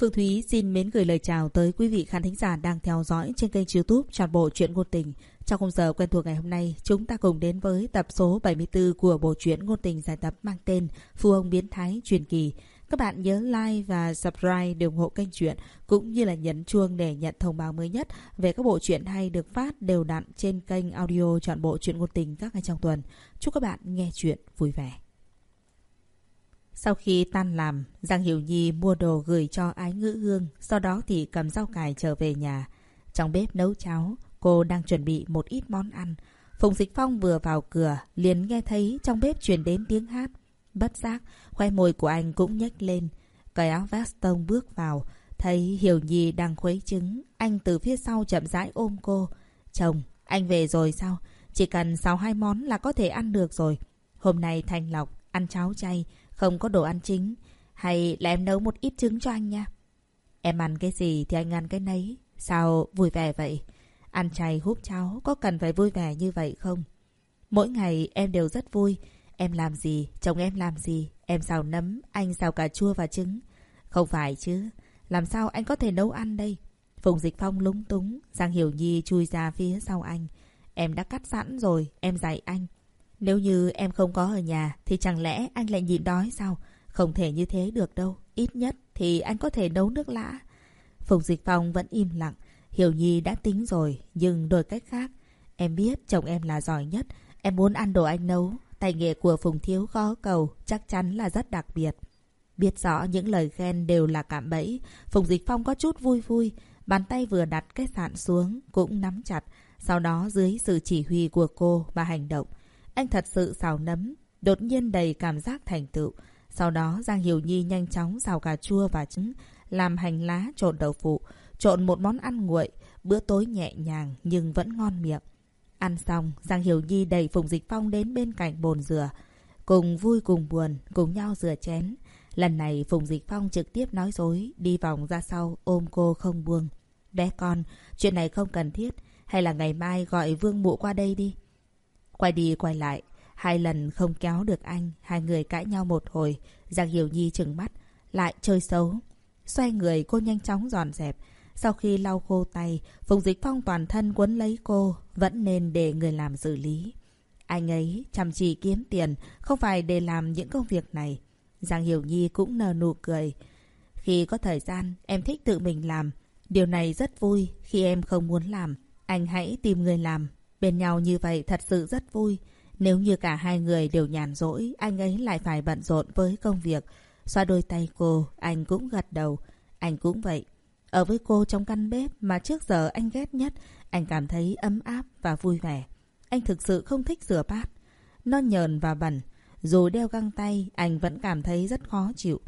Phương Thúy xin mến gửi lời chào tới quý vị khán thính giả đang theo dõi trên kênh youtube Trọn Bộ Chuyện Ngôn Tình. Trong khung giờ quen thuộc ngày hôm nay, chúng ta cùng đến với tập số 74 của bộ truyện ngôn tình giải tập mang tên Phu ông biến thái truyền kỳ. Các bạn nhớ like và subscribe để ủng hộ kênh truyện cũng như là nhấn chuông để nhận thông báo mới nhất về các bộ truyện hay được phát đều đặn trên kênh audio Trọn Bộ Chuyện Ngôn Tình các ngày trong tuần. Chúc các bạn nghe chuyện vui vẻ. Sau khi tan làm, Giang Hiểu Nhi mua đồ gửi cho ái ngữ hương, sau đó thì cầm rau cải trở về nhà. Trong bếp nấu cháo, cô đang chuẩn bị một ít món ăn. Phùng Dịch Phong vừa vào cửa, liền nghe thấy trong bếp truyền đến tiếng hát. Bất giác, khoe môi của anh cũng nhếch lên. Cởi áo vest tông bước vào, thấy Hiểu Nhi đang khuấy trứng. Anh từ phía sau chậm rãi ôm cô. Chồng, anh về rồi sao? Chỉ cần 6 món là có thể ăn được rồi. Hôm nay Thanh Lộc ăn cháo chay, không có đồ ăn chính. Hay là em nấu một ít trứng cho anh nha. Em ăn cái gì thì anh ăn cái nấy. Sao vui vẻ vậy? Ăn chay húp cháo có cần phải vui vẻ như vậy không? Mỗi ngày em đều rất vui. Em làm gì, chồng em làm gì, em xào nấm, anh xào cà chua và trứng. Không phải chứ, làm sao anh có thể nấu ăn đây? Phùng Dịch Phong lúng túng, Giang Hiểu Nhi chui ra phía sau anh. Em đã cắt sẵn rồi, em dạy anh. Nếu như em không có ở nhà thì chẳng lẽ anh lại nhịn đói sao? Không thể như thế được đâu. Ít nhất thì anh có thể nấu nước lã. Phùng Dịch Phong vẫn im lặng. Hiểu Nhi đã tính rồi, nhưng đổi cách khác. Em biết chồng em là giỏi nhất. Em muốn ăn đồ anh nấu. Tài nghệ của Phùng Thiếu khó cầu chắc chắn là rất đặc biệt. Biết rõ những lời khen đều là cạm bẫy. Phùng Dịch Phong có chút vui vui. Bàn tay vừa đặt cái sạn xuống cũng nắm chặt. Sau đó dưới sự chỉ huy của cô mà hành động. Anh thật sự xào nấm, đột nhiên đầy cảm giác thành tựu. Sau đó Giang Hiểu Nhi nhanh chóng xào cà chua và trứng, làm hành lá trộn đậu phụ, trộn một món ăn nguội, bữa tối nhẹ nhàng nhưng vẫn ngon miệng. Ăn xong, Giang Hiểu Nhi đẩy Phùng Dịch Phong đến bên cạnh bồn rửa. Cùng vui cùng buồn, cùng nhau rửa chén. Lần này Phùng Dịch Phong trực tiếp nói dối, đi vòng ra sau ôm cô không buông. Bé con, chuyện này không cần thiết, hay là ngày mai gọi Vương Mụ qua đây đi. Quay đi quay lại, hai lần không kéo được anh, hai người cãi nhau một hồi, Giang Hiểu Nhi trừng mắt, lại chơi xấu. Xoay người cô nhanh chóng dọn dẹp. Sau khi lau khô tay, Phùng Dịch Phong toàn thân quấn lấy cô, vẫn nên để người làm xử lý. Anh ấy chăm chỉ kiếm tiền, không phải để làm những công việc này. Giang Hiểu Nhi cũng nở nụ cười. Khi có thời gian, em thích tự mình làm. Điều này rất vui khi em không muốn làm. Anh hãy tìm người làm, Bên nhau như vậy thật sự rất vui. Nếu như cả hai người đều nhàn rỗi, anh ấy lại phải bận rộn với công việc. Xoa đôi tay cô, anh cũng gật đầu. Anh cũng vậy. Ở với cô trong căn bếp mà trước giờ anh ghét nhất, anh cảm thấy ấm áp và vui vẻ. Anh thực sự không thích rửa bát. Nó nhờn và bẩn. Dù đeo găng tay, anh vẫn cảm thấy rất khó chịu.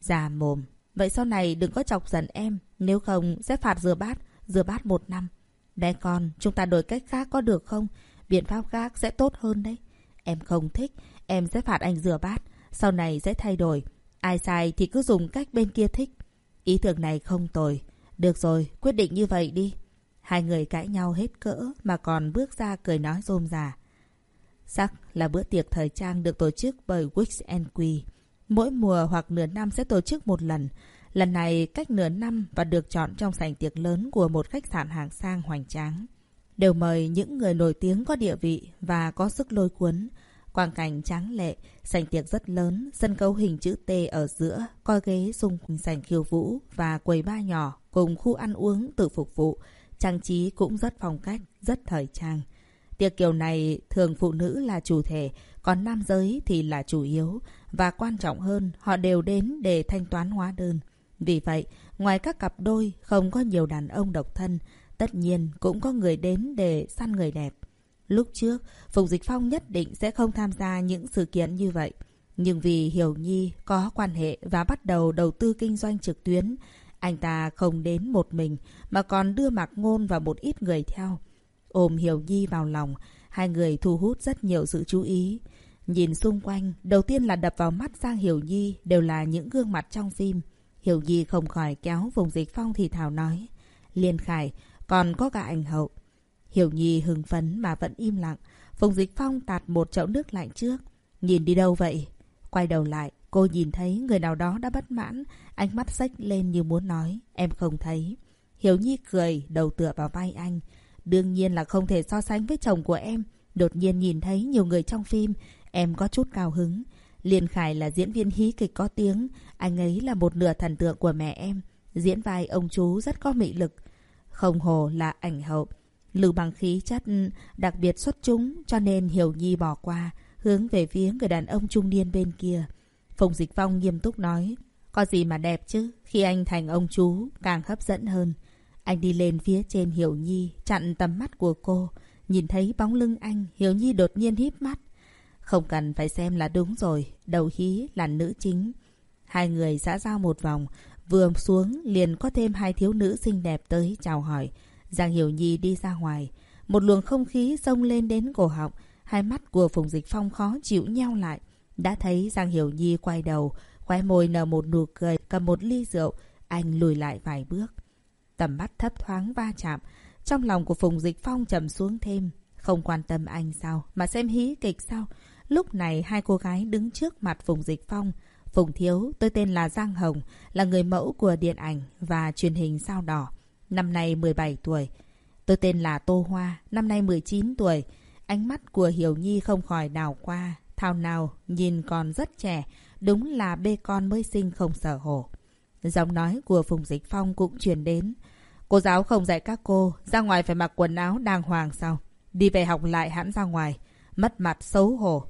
Già mồm. Vậy sau này đừng có chọc giận em. Nếu không, sẽ phạt rửa bát. Rửa bát một năm. Bé con, chúng ta đổi cách khác có được không? Biện pháp khác sẽ tốt hơn đấy. Em không thích, em sẽ phạt anh rửa bát. Sau này sẽ thay đổi. Ai sai thì cứ dùng cách bên kia thích. Ý tưởng này không tồi. Được rồi, quyết định như vậy đi. Hai người cãi nhau hết cỡ mà còn bước ra cười nói rôm rà. Sắc là bữa tiệc thời trang được tổ chức bởi Wix Quy. Mỗi mùa hoặc nửa năm sẽ tổ chức một lần. Lần này cách nửa năm và được chọn trong sảnh tiệc lớn của một khách sạn hàng sang hoành tráng. Đều mời những người nổi tiếng có địa vị và có sức lôi cuốn. Quang cảnh tráng lệ, sảnh tiệc rất lớn, sân khấu hình chữ T ở giữa, coi ghế xung quanh sảnh khiêu vũ và quầy ba nhỏ cùng khu ăn uống tự phục vụ. Trang trí cũng rất phong cách, rất thời trang. Tiệc kiểu này thường phụ nữ là chủ thể, còn nam giới thì là chủ yếu. Và quan trọng hơn, họ đều đến để thanh toán hóa đơn. Vì vậy, ngoài các cặp đôi không có nhiều đàn ông độc thân, tất nhiên cũng có người đến để săn người đẹp. Lúc trước, Phùng Dịch Phong nhất định sẽ không tham gia những sự kiện như vậy. Nhưng vì Hiểu Nhi có quan hệ và bắt đầu đầu tư kinh doanh trực tuyến, anh ta không đến một mình mà còn đưa Mạc Ngôn và một ít người theo. Ôm Hiểu Nhi vào lòng, hai người thu hút rất nhiều sự chú ý. Nhìn xung quanh, đầu tiên là đập vào mắt Giang Hiểu Nhi đều là những gương mặt trong phim. Hiểu Nhi không khỏi kéo vùng dịch phong thì thảo nói. Liên Khải, còn có cả anh Hậu. Hiểu Nhi hưng phấn mà vẫn im lặng. Phùng Dịch Phong tạt một chậu nước lạnh trước. Nhìn đi đâu vậy? Quay đầu lại, Cô nhìn thấy người nào đó đã bất mãn, ánh mắt xách lên như muốn nói, em không thấy. Hiểu Nhi cười, đầu tựa vào vai anh. Đương nhiên là không thể so sánh với chồng của em. Đột nhiên nhìn thấy nhiều người trong phim, em có chút cao hứng. Liên Khải là diễn viên hí kịch có tiếng, anh ấy là một nửa thần tượng của mẹ em. Diễn vai ông chú rất có mị lực. Không hồ là ảnh hậu. Lưu bằng khí chất đặc biệt xuất chúng cho nên Hiểu Nhi bỏ qua, hướng về phía người đàn ông trung niên bên kia. Phùng Dịch Phong nghiêm túc nói, có gì mà đẹp chứ, khi anh thành ông chú càng hấp dẫn hơn. Anh đi lên phía trên Hiểu Nhi, chặn tầm mắt của cô. Nhìn thấy bóng lưng anh, Hiểu Nhi đột nhiên híp mắt. Không cần phải xem là đúng rồi, đầu hí là nữ chính. Hai người xã giao một vòng, vừa xuống liền có thêm hai thiếu nữ xinh đẹp tới chào hỏi. Giang Hiểu Nhi đi ra ngoài, một luồng không khí xông lên đến cổ họng, hai mắt của Phùng Dịch Phong khó chịu nhau lại. Đã thấy Giang Hiểu Nhi quay đầu, khóe môi nở một nụ cười, cầm một ly rượu, anh lùi lại vài bước. Tầm mắt thấp thoáng va chạm, trong lòng của Phùng Dịch Phong trầm xuống thêm. Không quan tâm anh sao, mà xem hí kịch sao. Lúc này hai cô gái đứng trước mặt Phùng Dịch Phong. Phùng Thiếu, tôi tên là Giang Hồng, là người mẫu của điện ảnh và truyền hình sao đỏ. Năm nay 17 tuổi. Tôi tên là Tô Hoa, năm nay 19 tuổi. Ánh mắt của Hiểu Nhi không khỏi đảo qua. Thao nào, nhìn còn rất trẻ, đúng là bê con mới sinh không sở hổ. Giọng nói của Phùng Dịch Phong cũng truyền đến. Cô giáo không dạy các cô, ra ngoài phải mặc quần áo đàng hoàng sao? Đi về học lại hãm ra ngoài, mất mặt xấu hổ.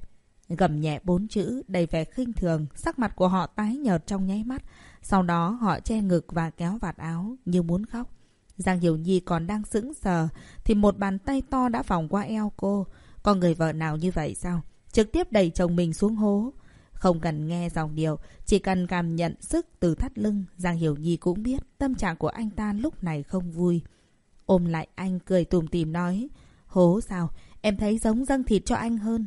Gầm nhẹ bốn chữ, đầy vẻ khinh thường, sắc mặt của họ tái nhợt trong nháy mắt. Sau đó họ che ngực và kéo vạt áo như muốn khóc. Giang Hiểu Nhi còn đang sững sờ, thì một bàn tay to đã vòng qua eo cô. con người vợ nào như vậy sao? Trực tiếp đẩy chồng mình xuống hố. Không cần nghe dòng điệu, chỉ cần cảm nhận sức từ thắt lưng, Giang Hiểu Nhi cũng biết tâm trạng của anh ta lúc này không vui. Ôm lại anh cười tùm tìm nói, hố sao, em thấy giống dâng thịt cho anh hơn.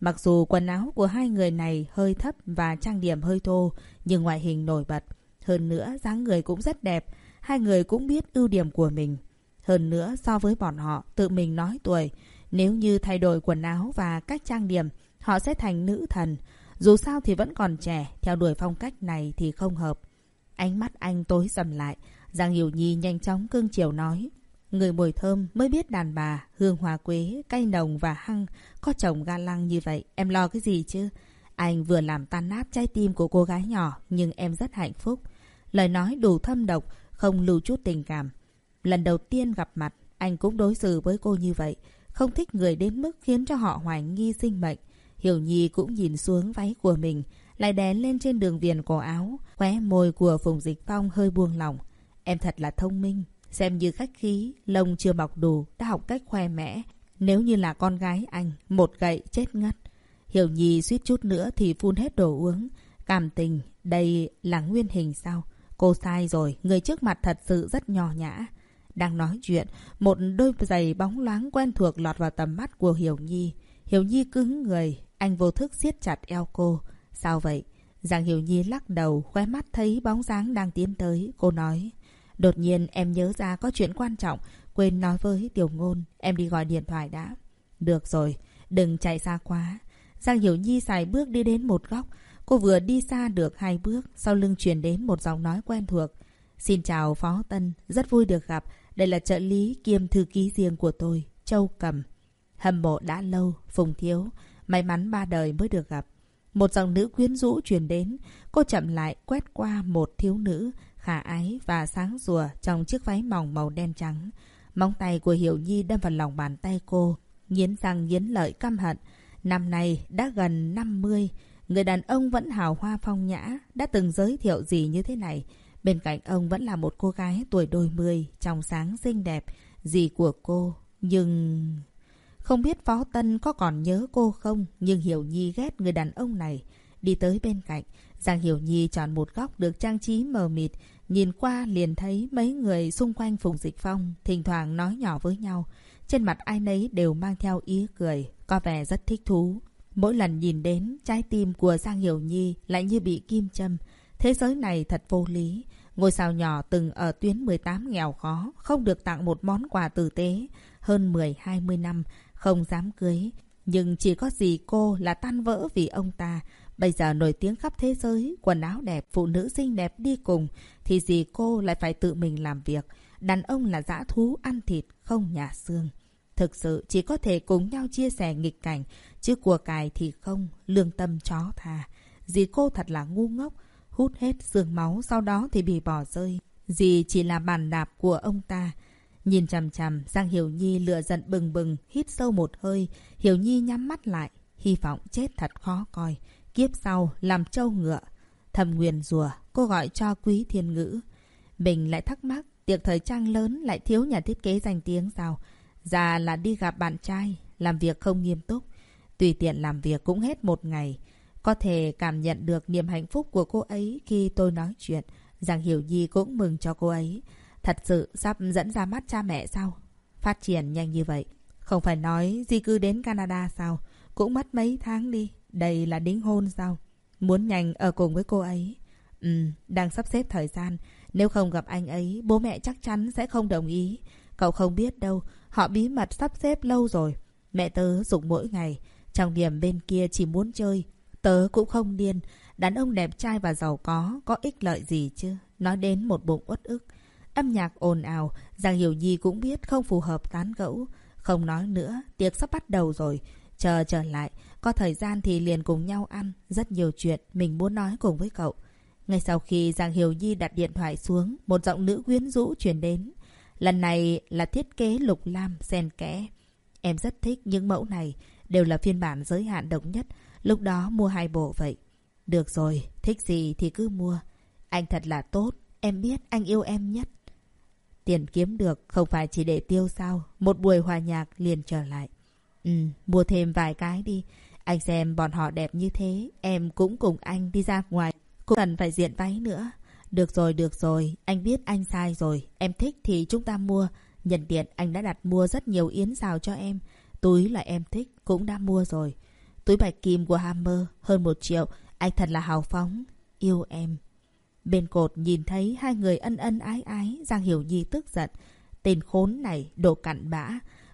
Mặc dù quần áo của hai người này hơi thấp và trang điểm hơi thô, nhưng ngoại hình nổi bật. Hơn nữa, dáng người cũng rất đẹp. Hai người cũng biết ưu điểm của mình. Hơn nữa, so với bọn họ, tự mình nói tuổi, nếu như thay đổi quần áo và cách trang điểm, họ sẽ thành nữ thần. Dù sao thì vẫn còn trẻ, theo đuổi phong cách này thì không hợp. Ánh mắt anh tối sầm lại, Giang Hiểu Nhi nhanh chóng cương chiều nói. Người mùi thơm mới biết đàn bà, hương hoa quế, cay nồng và hăng, có chồng ga lăng như vậy, em lo cái gì chứ? Anh vừa làm tan nát trái tim của cô gái nhỏ, nhưng em rất hạnh phúc. Lời nói đủ thâm độc, không lưu chút tình cảm. Lần đầu tiên gặp mặt, anh cũng đối xử với cô như vậy, không thích người đến mức khiến cho họ hoài nghi sinh mệnh. Hiểu Nhi cũng nhìn xuống váy của mình, lại đè lên trên đường viền cổ áo. Khóe môi của Phùng Dịch Phong hơi buông lỏng. Em thật là thông minh, xem như khách khí, lông chưa mọc đủ, đã học cách khoe mẽ. Nếu như là con gái anh, một gậy chết ngất. Hiểu Nhi suýt chút nữa thì phun hết đồ uống. Cảm tình, đây là nguyên hình sao? Cô sai rồi, người trước mặt thật sự rất nhỏ nhã. Đang nói chuyện, một đôi giày bóng loáng quen thuộc lọt vào tầm mắt của Hiểu Nhi. Hiểu Nhi cứng người, anh vô thức siết chặt eo cô. Sao vậy? Giang Hiểu Nhi lắc đầu, khóe mắt thấy bóng dáng đang tiến tới. Cô nói, đột nhiên em nhớ ra có chuyện quan trọng, quên nói với Tiểu Ngôn. Em đi gọi điện thoại đã. Được rồi, đừng chạy xa quá. Giang Hiểu Nhi xài bước đi đến một góc. Cô vừa đi xa được hai bước, sau lưng truyền đến một giọng nói quen thuộc. Xin chào Phó Tân, rất vui được gặp. Đây là trợ lý kiêm thư ký riêng của tôi, Châu Cầm. Hâm mộ đã lâu, Phùng Thiếu. May mắn ba đời mới được gặp. Một dòng nữ quyến rũ truyền đến. Cô chậm lại quét qua một thiếu nữ khả ái và sáng rùa trong chiếc váy mỏng màu đen trắng. Móng tay của Hiểu Nhi đâm vào lòng bàn tay cô. Nghiến răng nghiến lợi căm hận. Năm nay đã gần 50. Người đàn ông vẫn hào hoa phong nhã. Đã từng giới thiệu gì như thế này. Bên cạnh ông vẫn là một cô gái tuổi đôi mươi, trong sáng xinh đẹp. Gì của cô. Nhưng... Không biết Phó Tân có còn nhớ cô không, nhưng Hiểu Nhi ghét người đàn ông này. Đi tới bên cạnh, Giang Hiểu Nhi chọn một góc được trang trí mờ mịt, nhìn qua liền thấy mấy người xung quanh Phùng Dịch Phong, thỉnh thoảng nói nhỏ với nhau. Trên mặt ai nấy đều mang theo ý cười, có vẻ rất thích thú. Mỗi lần nhìn đến, trái tim của Giang Hiểu Nhi lại như bị kim châm. Thế giới này thật vô lý. Ngôi sao nhỏ từng ở tuyến 18 nghèo khó, không được tặng một món quà tử tế. Hơn 10-20 năm, không dám cưới. Nhưng chỉ có gì cô là tan vỡ vì ông ta. Bây giờ nổi tiếng khắp thế giới, quần áo đẹp, phụ nữ xinh đẹp đi cùng, thì gì cô lại phải tự mình làm việc. Đàn ông là dã thú ăn thịt, không nhà xương. Thực sự chỉ có thể cùng nhau chia sẻ nghịch cảnh, chứ của cải thì không, lương tâm chó thà. Dì cô thật là ngu ngốc, hút hết xương máu sau đó thì bị bỏ rơi. Dì chỉ là bàn đạp của ông ta. Nhìn chằm chằm, Giang Hiểu Nhi lựa giận bừng bừng, hít sâu một hơi. Hiểu Nhi nhắm mắt lại, hy vọng chết thật khó coi. Kiếp sau, làm trâu ngựa. Thầm nguyền rùa, cô gọi cho quý thiên ngữ. Mình lại thắc mắc, tiệc thời trang lớn lại thiếu nhà thiết kế danh tiếng sao? Già là đi gặp bạn trai, làm việc không nghiêm túc. Tùy tiện làm việc cũng hết một ngày. Có thể cảm nhận được niềm hạnh phúc của cô ấy khi tôi nói chuyện. Giang Hiểu Nhi cũng mừng cho cô ấy. Thật sự sắp dẫn ra mắt cha mẹ sao? Phát triển nhanh như vậy. Không phải nói di cư đến Canada sao? Cũng mất mấy tháng đi. Đây là đính hôn sao? Muốn nhanh ở cùng với cô ấy. Ừ, đang sắp xếp thời gian. Nếu không gặp anh ấy, bố mẹ chắc chắn sẽ không đồng ý. Cậu không biết đâu, họ bí mật sắp xếp lâu rồi. Mẹ tớ dùng mỗi ngày. Trong điểm bên kia chỉ muốn chơi. Tớ cũng không điên. Đàn ông đẹp trai và giàu có, có ích lợi gì chứ? Nói đến một bụng uất ức. Âm nhạc ồn ào, Giang Hiểu Nhi cũng biết không phù hợp tán gẫu. Không nói nữa, tiệc sắp bắt đầu rồi. Chờ trở lại, có thời gian thì liền cùng nhau ăn. Rất nhiều chuyện mình muốn nói cùng với cậu. Ngay sau khi Giang Hiểu Nhi đặt điện thoại xuống, một giọng nữ quyến rũ truyền đến. Lần này là thiết kế lục lam xen kẽ. Em rất thích những mẫu này, đều là phiên bản giới hạn độc nhất. Lúc đó mua hai bộ vậy. Được rồi, thích gì thì cứ mua. Anh thật là tốt, em biết anh yêu em nhất. Tiền kiếm được không phải chỉ để tiêu sao. Một buổi hòa nhạc liền trở lại. Ừ, mua thêm vài cái đi. Anh xem bọn họ đẹp như thế, em cũng cùng anh đi ra ngoài. Cũng cần phải diện váy nữa. Được rồi, được rồi, anh biết anh sai rồi. Em thích thì chúng ta mua. nhận tiện anh đã đặt mua rất nhiều yến xào cho em. Túi là em thích, cũng đã mua rồi. Túi bạch kim của Hammer, hơn một triệu. Anh thật là hào phóng. Yêu em. Bên cột nhìn thấy hai người ân ân ái ái. Giang Hiểu Nhi tức giận. Tên khốn này, đồ cặn bã.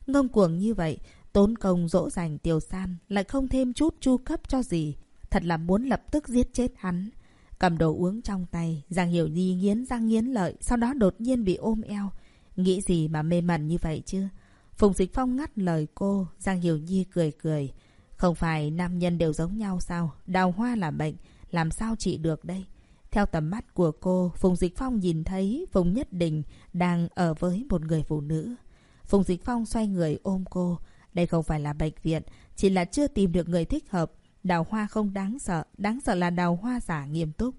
Ngông cuồng như vậy, tốn công dỗ dành tiêu san, lại không thêm chút chu cấp cho gì. Thật là muốn lập tức giết chết hắn. Cầm đồ uống trong tay, Giang Hiểu Nhi nghiến răng nghiến lợi, sau đó đột nhiên bị ôm eo. Nghĩ gì mà mê mẩn như vậy chứ? Phùng Dịch Phong ngắt lời cô, Giang Hiểu Nhi cười cười. Không phải nam nhân đều giống nhau sao? Đào hoa là bệnh, làm sao trị được đây? Theo tầm mắt của cô, Phùng Dịch Phong nhìn thấy Phùng Nhất Đình đang ở với một người phụ nữ. Phùng Dịch Phong xoay người ôm cô. Đây không phải là bệnh viện, chỉ là chưa tìm được người thích hợp. Đào hoa không đáng sợ, đáng sợ là đào hoa giả nghiêm túc.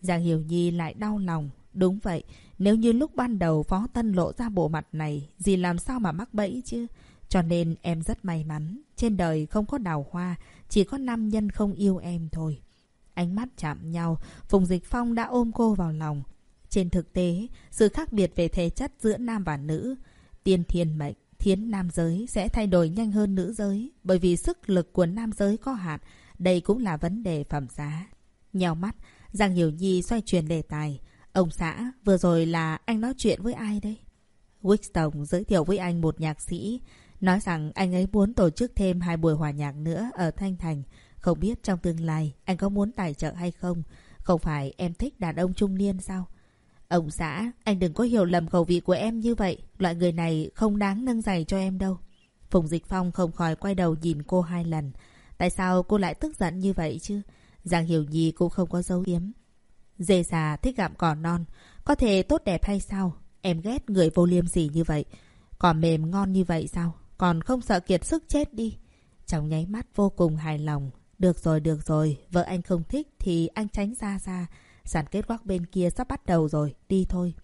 Giang Hiểu Nhi lại đau lòng. Đúng vậy, nếu như lúc ban đầu Phó Tân lộ ra bộ mặt này, gì làm sao mà mắc bẫy chứ? Cho nên em rất may mắn. Trên đời không có đào hoa, chỉ có nam nhân không yêu em thôi. Ánh mắt chạm nhau, Phùng Dịch Phong đã ôm cô vào lòng. Trên thực tế, sự khác biệt về thể chất giữa nam và nữ, tiên thiên mệnh, thiến nam giới sẽ thay đổi nhanh hơn nữ giới, bởi vì sức lực của nam giới có hạn, đây cũng là vấn đề phẩm giá. Nhèo mắt, Giang Hiểu Nhi xoay chuyển đề tài. Ông xã, vừa rồi là anh nói chuyện với ai đây? Wickstone giới thiệu với anh một nhạc sĩ, nói rằng anh ấy muốn tổ chức thêm hai buổi hòa nhạc nữa ở Thanh Thành. Không biết trong tương lai anh có muốn tài trợ hay không? Không phải em thích đàn ông trung niên sao? Ông xã, anh đừng có hiểu lầm khẩu vị của em như vậy. Loại người này không đáng nâng giày cho em đâu. Phùng Dịch Phong không khỏi quay đầu nhìn cô hai lần. Tại sao cô lại tức giận như vậy chứ? Giang Hiểu Nhi cũng không có dấu hiếm Dê già thích gặm cỏ non. Có thể tốt đẹp hay sao? Em ghét người vô liêm gì như vậy. cỏ mềm ngon như vậy sao? Còn không sợ kiệt sức chết đi. Trong nháy mắt vô cùng hài lòng. Được rồi, được rồi. Vợ anh không thích thì anh tránh ra ra sàn kết quắc bên kia sắp bắt đầu rồi. Đi thôi.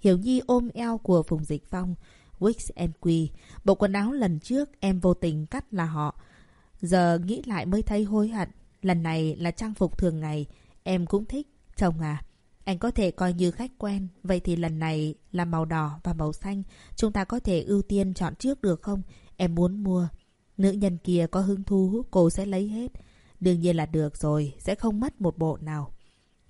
Hiểu Nhi ôm eo của Phùng Dịch Phong. Wix and Quy. Bộ quần áo lần trước em vô tình cắt là họ. Giờ nghĩ lại mới thấy hối hận. Lần này là trang phục thường ngày. Em cũng thích. Chồng à, anh có thể coi như khách quen. Vậy thì lần này là màu đỏ và màu xanh. Chúng ta có thể ưu tiên chọn trước được không? Em muốn mua. Nữ nhân kia có hứng thú, cô sẽ lấy hết. Đương nhiên là được rồi, sẽ không mất một bộ nào.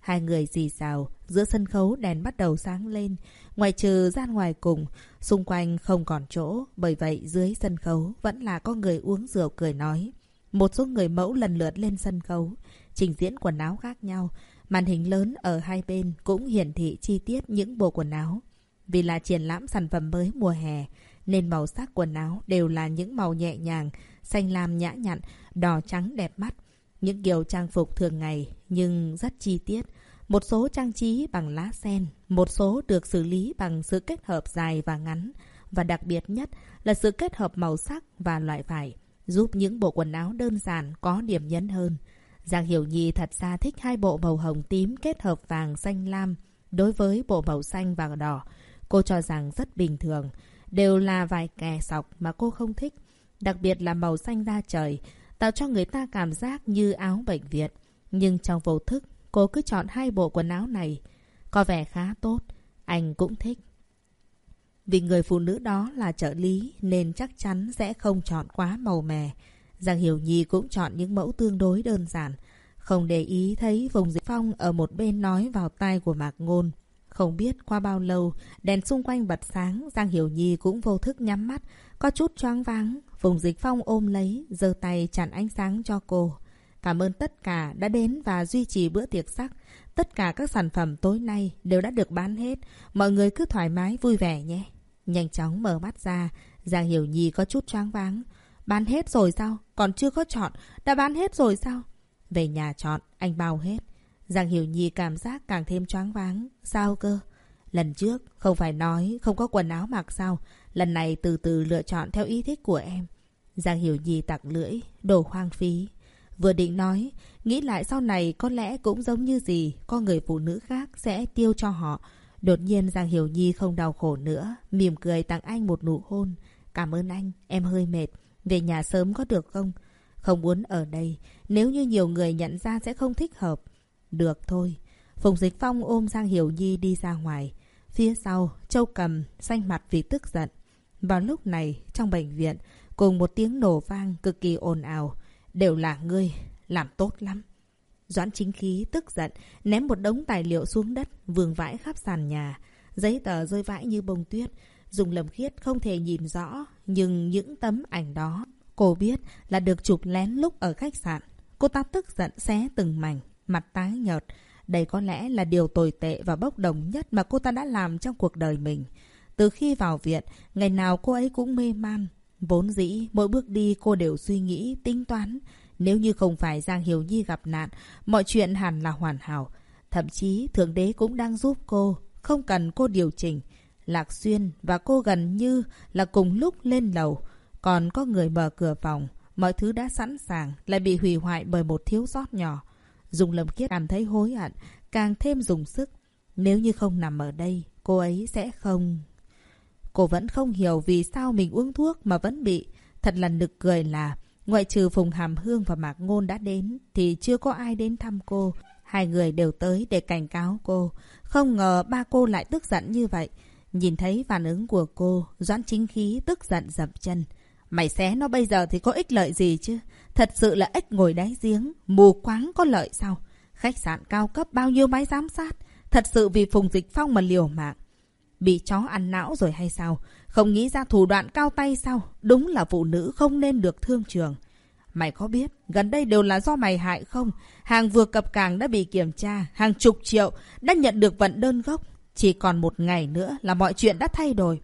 Hai người dì xào, giữa sân khấu đèn bắt đầu sáng lên. Ngoài trừ gian ngoài cùng, xung quanh không còn chỗ. Bởi vậy dưới sân khấu vẫn là có người uống rượu cười nói. một số người mẫu lần lượt lên sân khấu, trình diễn quần áo khác nhau. Màn hình lớn ở hai bên cũng hiển thị chi tiết những bộ quần áo. Vì là triển lãm sản phẩm mới mùa hè, nên màu sắc quần áo đều là những màu nhẹ nhàng, xanh lam nhã nhặn, đỏ trắng đẹp mắt. Những kiểu trang phục thường ngày nhưng rất chi tiết. Một số trang trí bằng lá sen, một số được xử lý bằng sự kết hợp dài và ngắn. Và đặc biệt nhất là sự kết hợp màu sắc và loại vải, giúp những bộ quần áo đơn giản có điểm nhấn hơn. Giang Hiểu Nhi thật ra thích hai bộ màu hồng tím kết hợp vàng xanh lam. Đối với bộ màu xanh và đỏ, cô cho rằng rất bình thường. Đều là vài kè sọc mà cô không thích. Đặc biệt là màu xanh da trời, tạo cho người ta cảm giác như áo bệnh viện. Nhưng trong vô thức, cô cứ chọn hai bộ quần áo này. Có vẻ khá tốt, anh cũng thích. Vì người phụ nữ đó là trợ lý nên chắc chắn sẽ không chọn quá màu mè. Giang Hiểu Nhi cũng chọn những mẫu tương đối đơn giản. Không để ý thấy vùng dịch phong ở một bên nói vào tai của Mạc Ngôn. Không biết qua bao lâu, đèn xung quanh bật sáng, Giang Hiểu Nhi cũng vô thức nhắm mắt, có chút choáng váng. Vùng dịch phong ôm lấy, giơ tay chặn ánh sáng cho cô. Cảm ơn tất cả đã đến và duy trì bữa tiệc sắc. Tất cả các sản phẩm tối nay đều đã được bán hết. Mọi người cứ thoải mái vui vẻ nhé. Nhanh chóng mở mắt ra, Giang Hiểu Nhi có chút choáng váng. Bán hết rồi sao? Còn chưa có chọn, đã bán hết rồi sao? Về nhà chọn, anh bao hết. Giang Hiểu Nhi cảm giác càng thêm choáng váng. Sao cơ? Lần trước, không phải nói không có quần áo mặc sao? Lần này từ từ lựa chọn theo ý thích của em. Giang Hiểu Nhi tặc lưỡi, đồ hoang phí. Vừa định nói, nghĩ lại sau này có lẽ cũng giống như gì, có người phụ nữ khác sẽ tiêu cho họ. Đột nhiên Giang Hiểu Nhi không đau khổ nữa, mỉm cười tặng anh một nụ hôn. Cảm ơn anh, em hơi mệt. Về nhà sớm có được không? Không muốn ở đây, nếu như nhiều người nhận ra sẽ không thích hợp. Được thôi. Phùng Dịch Phong ôm Giang Hiểu Nhi đi ra ngoài. Phía sau, Châu Cầm xanh mặt vì tức giận. Vào lúc này, trong bệnh viện, cùng một tiếng nổ vang cực kỳ ồn ào. Đều là ngươi, làm tốt lắm. Doãn chính khí tức giận, ném một đống tài liệu xuống đất, vương vãi khắp sàn nhà. Giấy tờ rơi vãi như bông tuyết. Dùng lầm khiết không thể nhìn rõ, nhưng những tấm ảnh đó, cô biết là được chụp lén lúc ở khách sạn. Cô ta tức giận xé từng mảnh, mặt tái nhợt. Đây có lẽ là điều tồi tệ và bốc đồng nhất mà cô ta đã làm trong cuộc đời mình. Từ khi vào viện, ngày nào cô ấy cũng mê man. Vốn dĩ, mỗi bước đi cô đều suy nghĩ, tính toán. Nếu như không phải Giang Hiểu Nhi gặp nạn, mọi chuyện hẳn là hoàn hảo. Thậm chí Thượng Đế cũng đang giúp cô, không cần cô điều chỉnh. Lạc Xuyên và cô gần như là cùng lúc lên lầu. Còn có người mở cửa phòng, mọi thứ đã sẵn sàng, lại bị hủy hoại bởi một thiếu sót nhỏ. Dùng lầm Khiết cảm thấy hối hận, càng thêm dùng sức. Nếu như không nằm ở đây, cô ấy sẽ không... Cô vẫn không hiểu vì sao mình uống thuốc mà vẫn bị. Thật là nực cười là, ngoại trừ Phùng Hàm Hương và Mạc Ngôn đã đến, thì chưa có ai đến thăm cô. Hai người đều tới để cảnh cáo cô. Không ngờ ba cô lại tức giận như vậy. Nhìn thấy phản ứng của cô, Doãn chính khí tức giận dậm chân. Mày xé nó bây giờ thì có ích lợi gì chứ? Thật sự là ếch ngồi đáy giếng, mù quáng có lợi sao? Khách sạn cao cấp bao nhiêu máy giám sát? Thật sự vì Phùng Dịch Phong mà liều mạng. Bị chó ăn não rồi hay sao? Không nghĩ ra thủ đoạn cao tay sao? Đúng là phụ nữ không nên được thương trường. Mày có biết, gần đây đều là do mày hại không? Hàng vừa cập cảng đã bị kiểm tra, hàng chục triệu đã nhận được vận đơn gốc. Chỉ còn một ngày nữa là mọi chuyện đã thay đổi.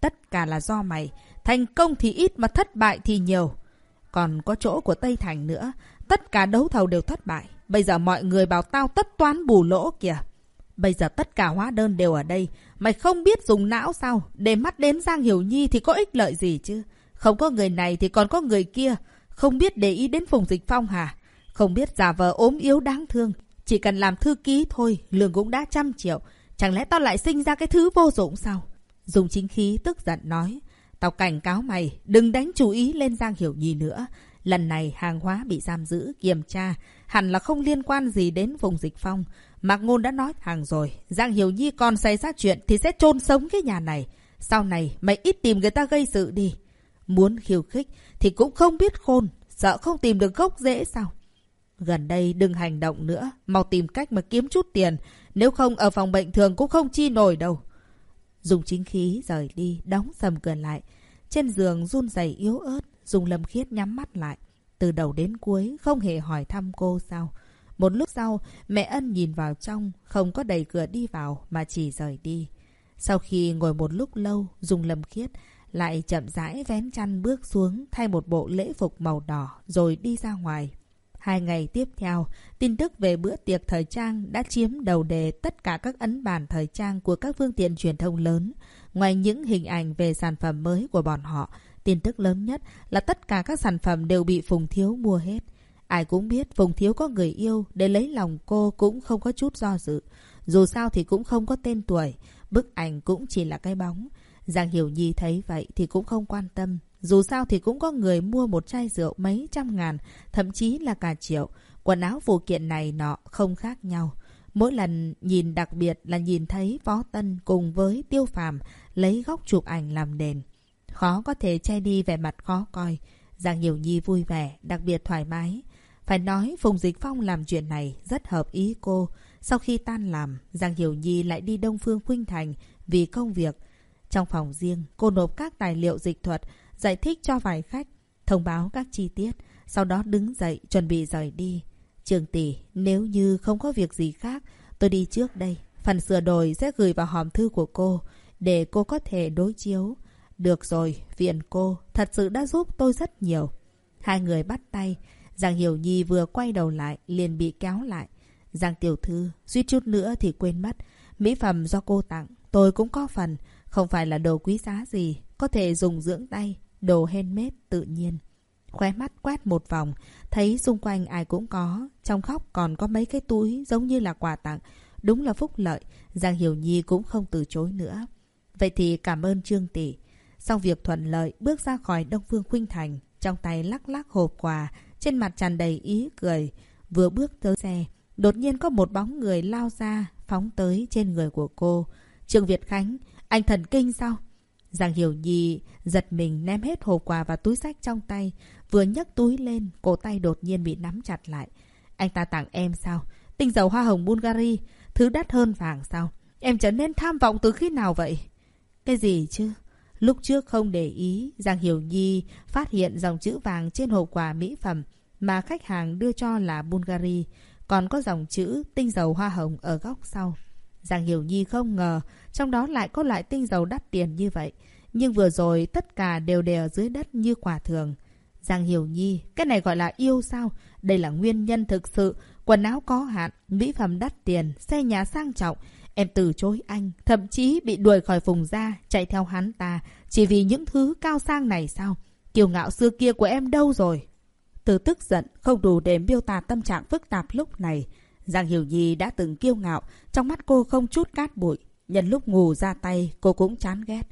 Tất cả là do mày. Thành công thì ít mà thất bại thì nhiều. Còn có chỗ của Tây Thành nữa. Tất cả đấu thầu đều thất bại. Bây giờ mọi người bảo tao tất toán bù lỗ kìa. Bây giờ tất cả hóa đơn đều ở đây. Mày không biết dùng não sao? Để mắt đến Giang Hiểu Nhi thì có ích lợi gì chứ? Không có người này thì còn có người kia. Không biết để ý đến Phùng Dịch Phong hả? Không biết giả vờ ốm yếu đáng thương. Chỉ cần làm thư ký thôi, lương cũng đã trăm triệu. Chẳng lẽ tao lại sinh ra cái thứ vô dụng sao? Dùng chính khí tức giận nói. Tao cảnh cáo mày, đừng đánh chú ý lên Giang Hiểu Nhi nữa. Lần này hàng hóa bị giam giữ, kiểm tra, hẳn là không liên quan gì đến vùng dịch phong. Mạc Ngôn đã nói thẳng rồi, Giang Hiểu Nhi còn xảy ra chuyện thì sẽ chôn sống cái nhà này. Sau này mày ít tìm người ta gây sự đi. Muốn khiêu khích thì cũng không biết khôn, sợ không tìm được gốc dễ sao. Gần đây đừng hành động nữa, mau tìm cách mà kiếm chút tiền. Nếu không ở phòng bệnh thường cũng không chi nổi đâu. Dùng chính khí rời đi, đóng sầm cửa lại. Trên giường run rẩy yếu ớt, dùng lâm khiết nhắm mắt lại. từ đầu đến cuối không hề hỏi thăm cô sao? Một lúc sau, mẹ ân nhìn vào trong, không có đẩy cửa đi vào mà chỉ rời đi. Sau khi ngồi một lúc lâu, dùng lâm khiết, lại chậm rãi vén chăn bước xuống thay một bộ lễ phục màu đỏ rồi đi ra ngoài. Hai ngày tiếp theo, tin tức về bữa tiệc thời trang đã chiếm đầu đề tất cả các ấn bản thời trang của các phương tiện truyền thông lớn. Ngoài những hình ảnh về sản phẩm mới của bọn họ, tin tức lớn nhất là tất cả các sản phẩm đều bị Phùng Thiếu mua hết. Ai cũng biết Phùng Thiếu có người yêu, để lấy lòng cô cũng không có chút do dự. Dù sao thì cũng không có tên tuổi, bức ảnh cũng chỉ là cái bóng. Giang Hiểu Nhi thấy vậy thì cũng không quan tâm. Dù sao thì cũng có người mua một chai rượu mấy trăm ngàn, thậm chí là cả triệu. Quần áo phụ kiện này nọ không khác nhau. Mỗi lần nhìn đặc biệt là nhìn thấy Phó Tân cùng với Tiêu Phàm lấy góc chụp ảnh làm đền. Khó có thể che đi vẻ mặt khó coi. Giang Hiểu Nhi vui vẻ, đặc biệt thoải mái. Phải nói Phùng Dịch Phong làm chuyện này rất hợp ý cô. Sau khi tan làm, Giang Hiểu Nhi lại đi Đông Phương Khuynh Thành vì công việc. Trong phòng riêng, cô nộp các tài liệu dịch thuật, giải thích cho vài khách, thông báo các chi tiết, sau đó đứng dậy chuẩn bị rời đi. Trường tỷ, nếu như không có việc gì khác, tôi đi trước đây. Phần sửa đổi sẽ gửi vào hòm thư của cô, để cô có thể đối chiếu. Được rồi, viện cô, thật sự đã giúp tôi rất nhiều. Hai người bắt tay, Giang Hiểu Nhi vừa quay đầu lại, liền bị kéo lại. Giang Tiểu Thư, suýt chút nữa thì quên mất. Mỹ phẩm do cô tặng, tôi cũng có phần. Không phải là đồ quý giá gì, có thể dùng dưỡng tay, đồ handmade tự nhiên. Khóe mắt quét một vòng, thấy xung quanh ai cũng có. Trong khóc còn có mấy cái túi giống như là quà tặng. Đúng là phúc lợi, Giang Hiểu Nhi cũng không từ chối nữa. Vậy thì cảm ơn Trương Tỷ. Sau việc thuận lợi, bước ra khỏi Đông Phương Khuynh Thành, trong tay lắc lắc hộp quà, trên mặt tràn đầy ý cười. Vừa bước tới xe, đột nhiên có một bóng người lao ra, phóng tới trên người của cô. Trương Việt Khánh, anh thần kinh sao? Giang Hiểu Nhi giật mình ném hết hộp quà và túi sách trong tay. Vừa nhấc túi lên, cổ tay đột nhiên bị nắm chặt lại. Anh ta tặng em sao? Tinh dầu hoa hồng Bulgari, thứ đắt hơn vàng sao? Em trở nên tham vọng từ khi nào vậy? Cái gì chứ? Lúc trước không để ý, Giang Hiểu Nhi phát hiện dòng chữ vàng trên hộp quà mỹ phẩm mà khách hàng đưa cho là Bulgari, còn có dòng chữ tinh dầu hoa hồng ở góc sau. Giang Hiểu Nhi không ngờ trong đó lại có loại tinh dầu đắt tiền như vậy. Nhưng vừa rồi tất cả đều đều dưới đất như quả thường. Giang Hiểu Nhi, cái này gọi là yêu sao? Đây là nguyên nhân thực sự. Quần áo có hạn, mỹ phẩm đắt tiền, xe nhà sang trọng. Em từ chối anh, thậm chí bị đuổi khỏi vùng ra, chạy theo hắn ta. Chỉ vì những thứ cao sang này sao? Kiều ngạo xưa kia của em đâu rồi? Từ tức giận, không đủ để miêu tả tâm trạng phức tạp lúc này. Giang Hiểu Nhi đã từng kiêu ngạo, trong mắt cô không chút cát bụi. Nhân lúc ngủ ra tay, cô cũng chán ghét.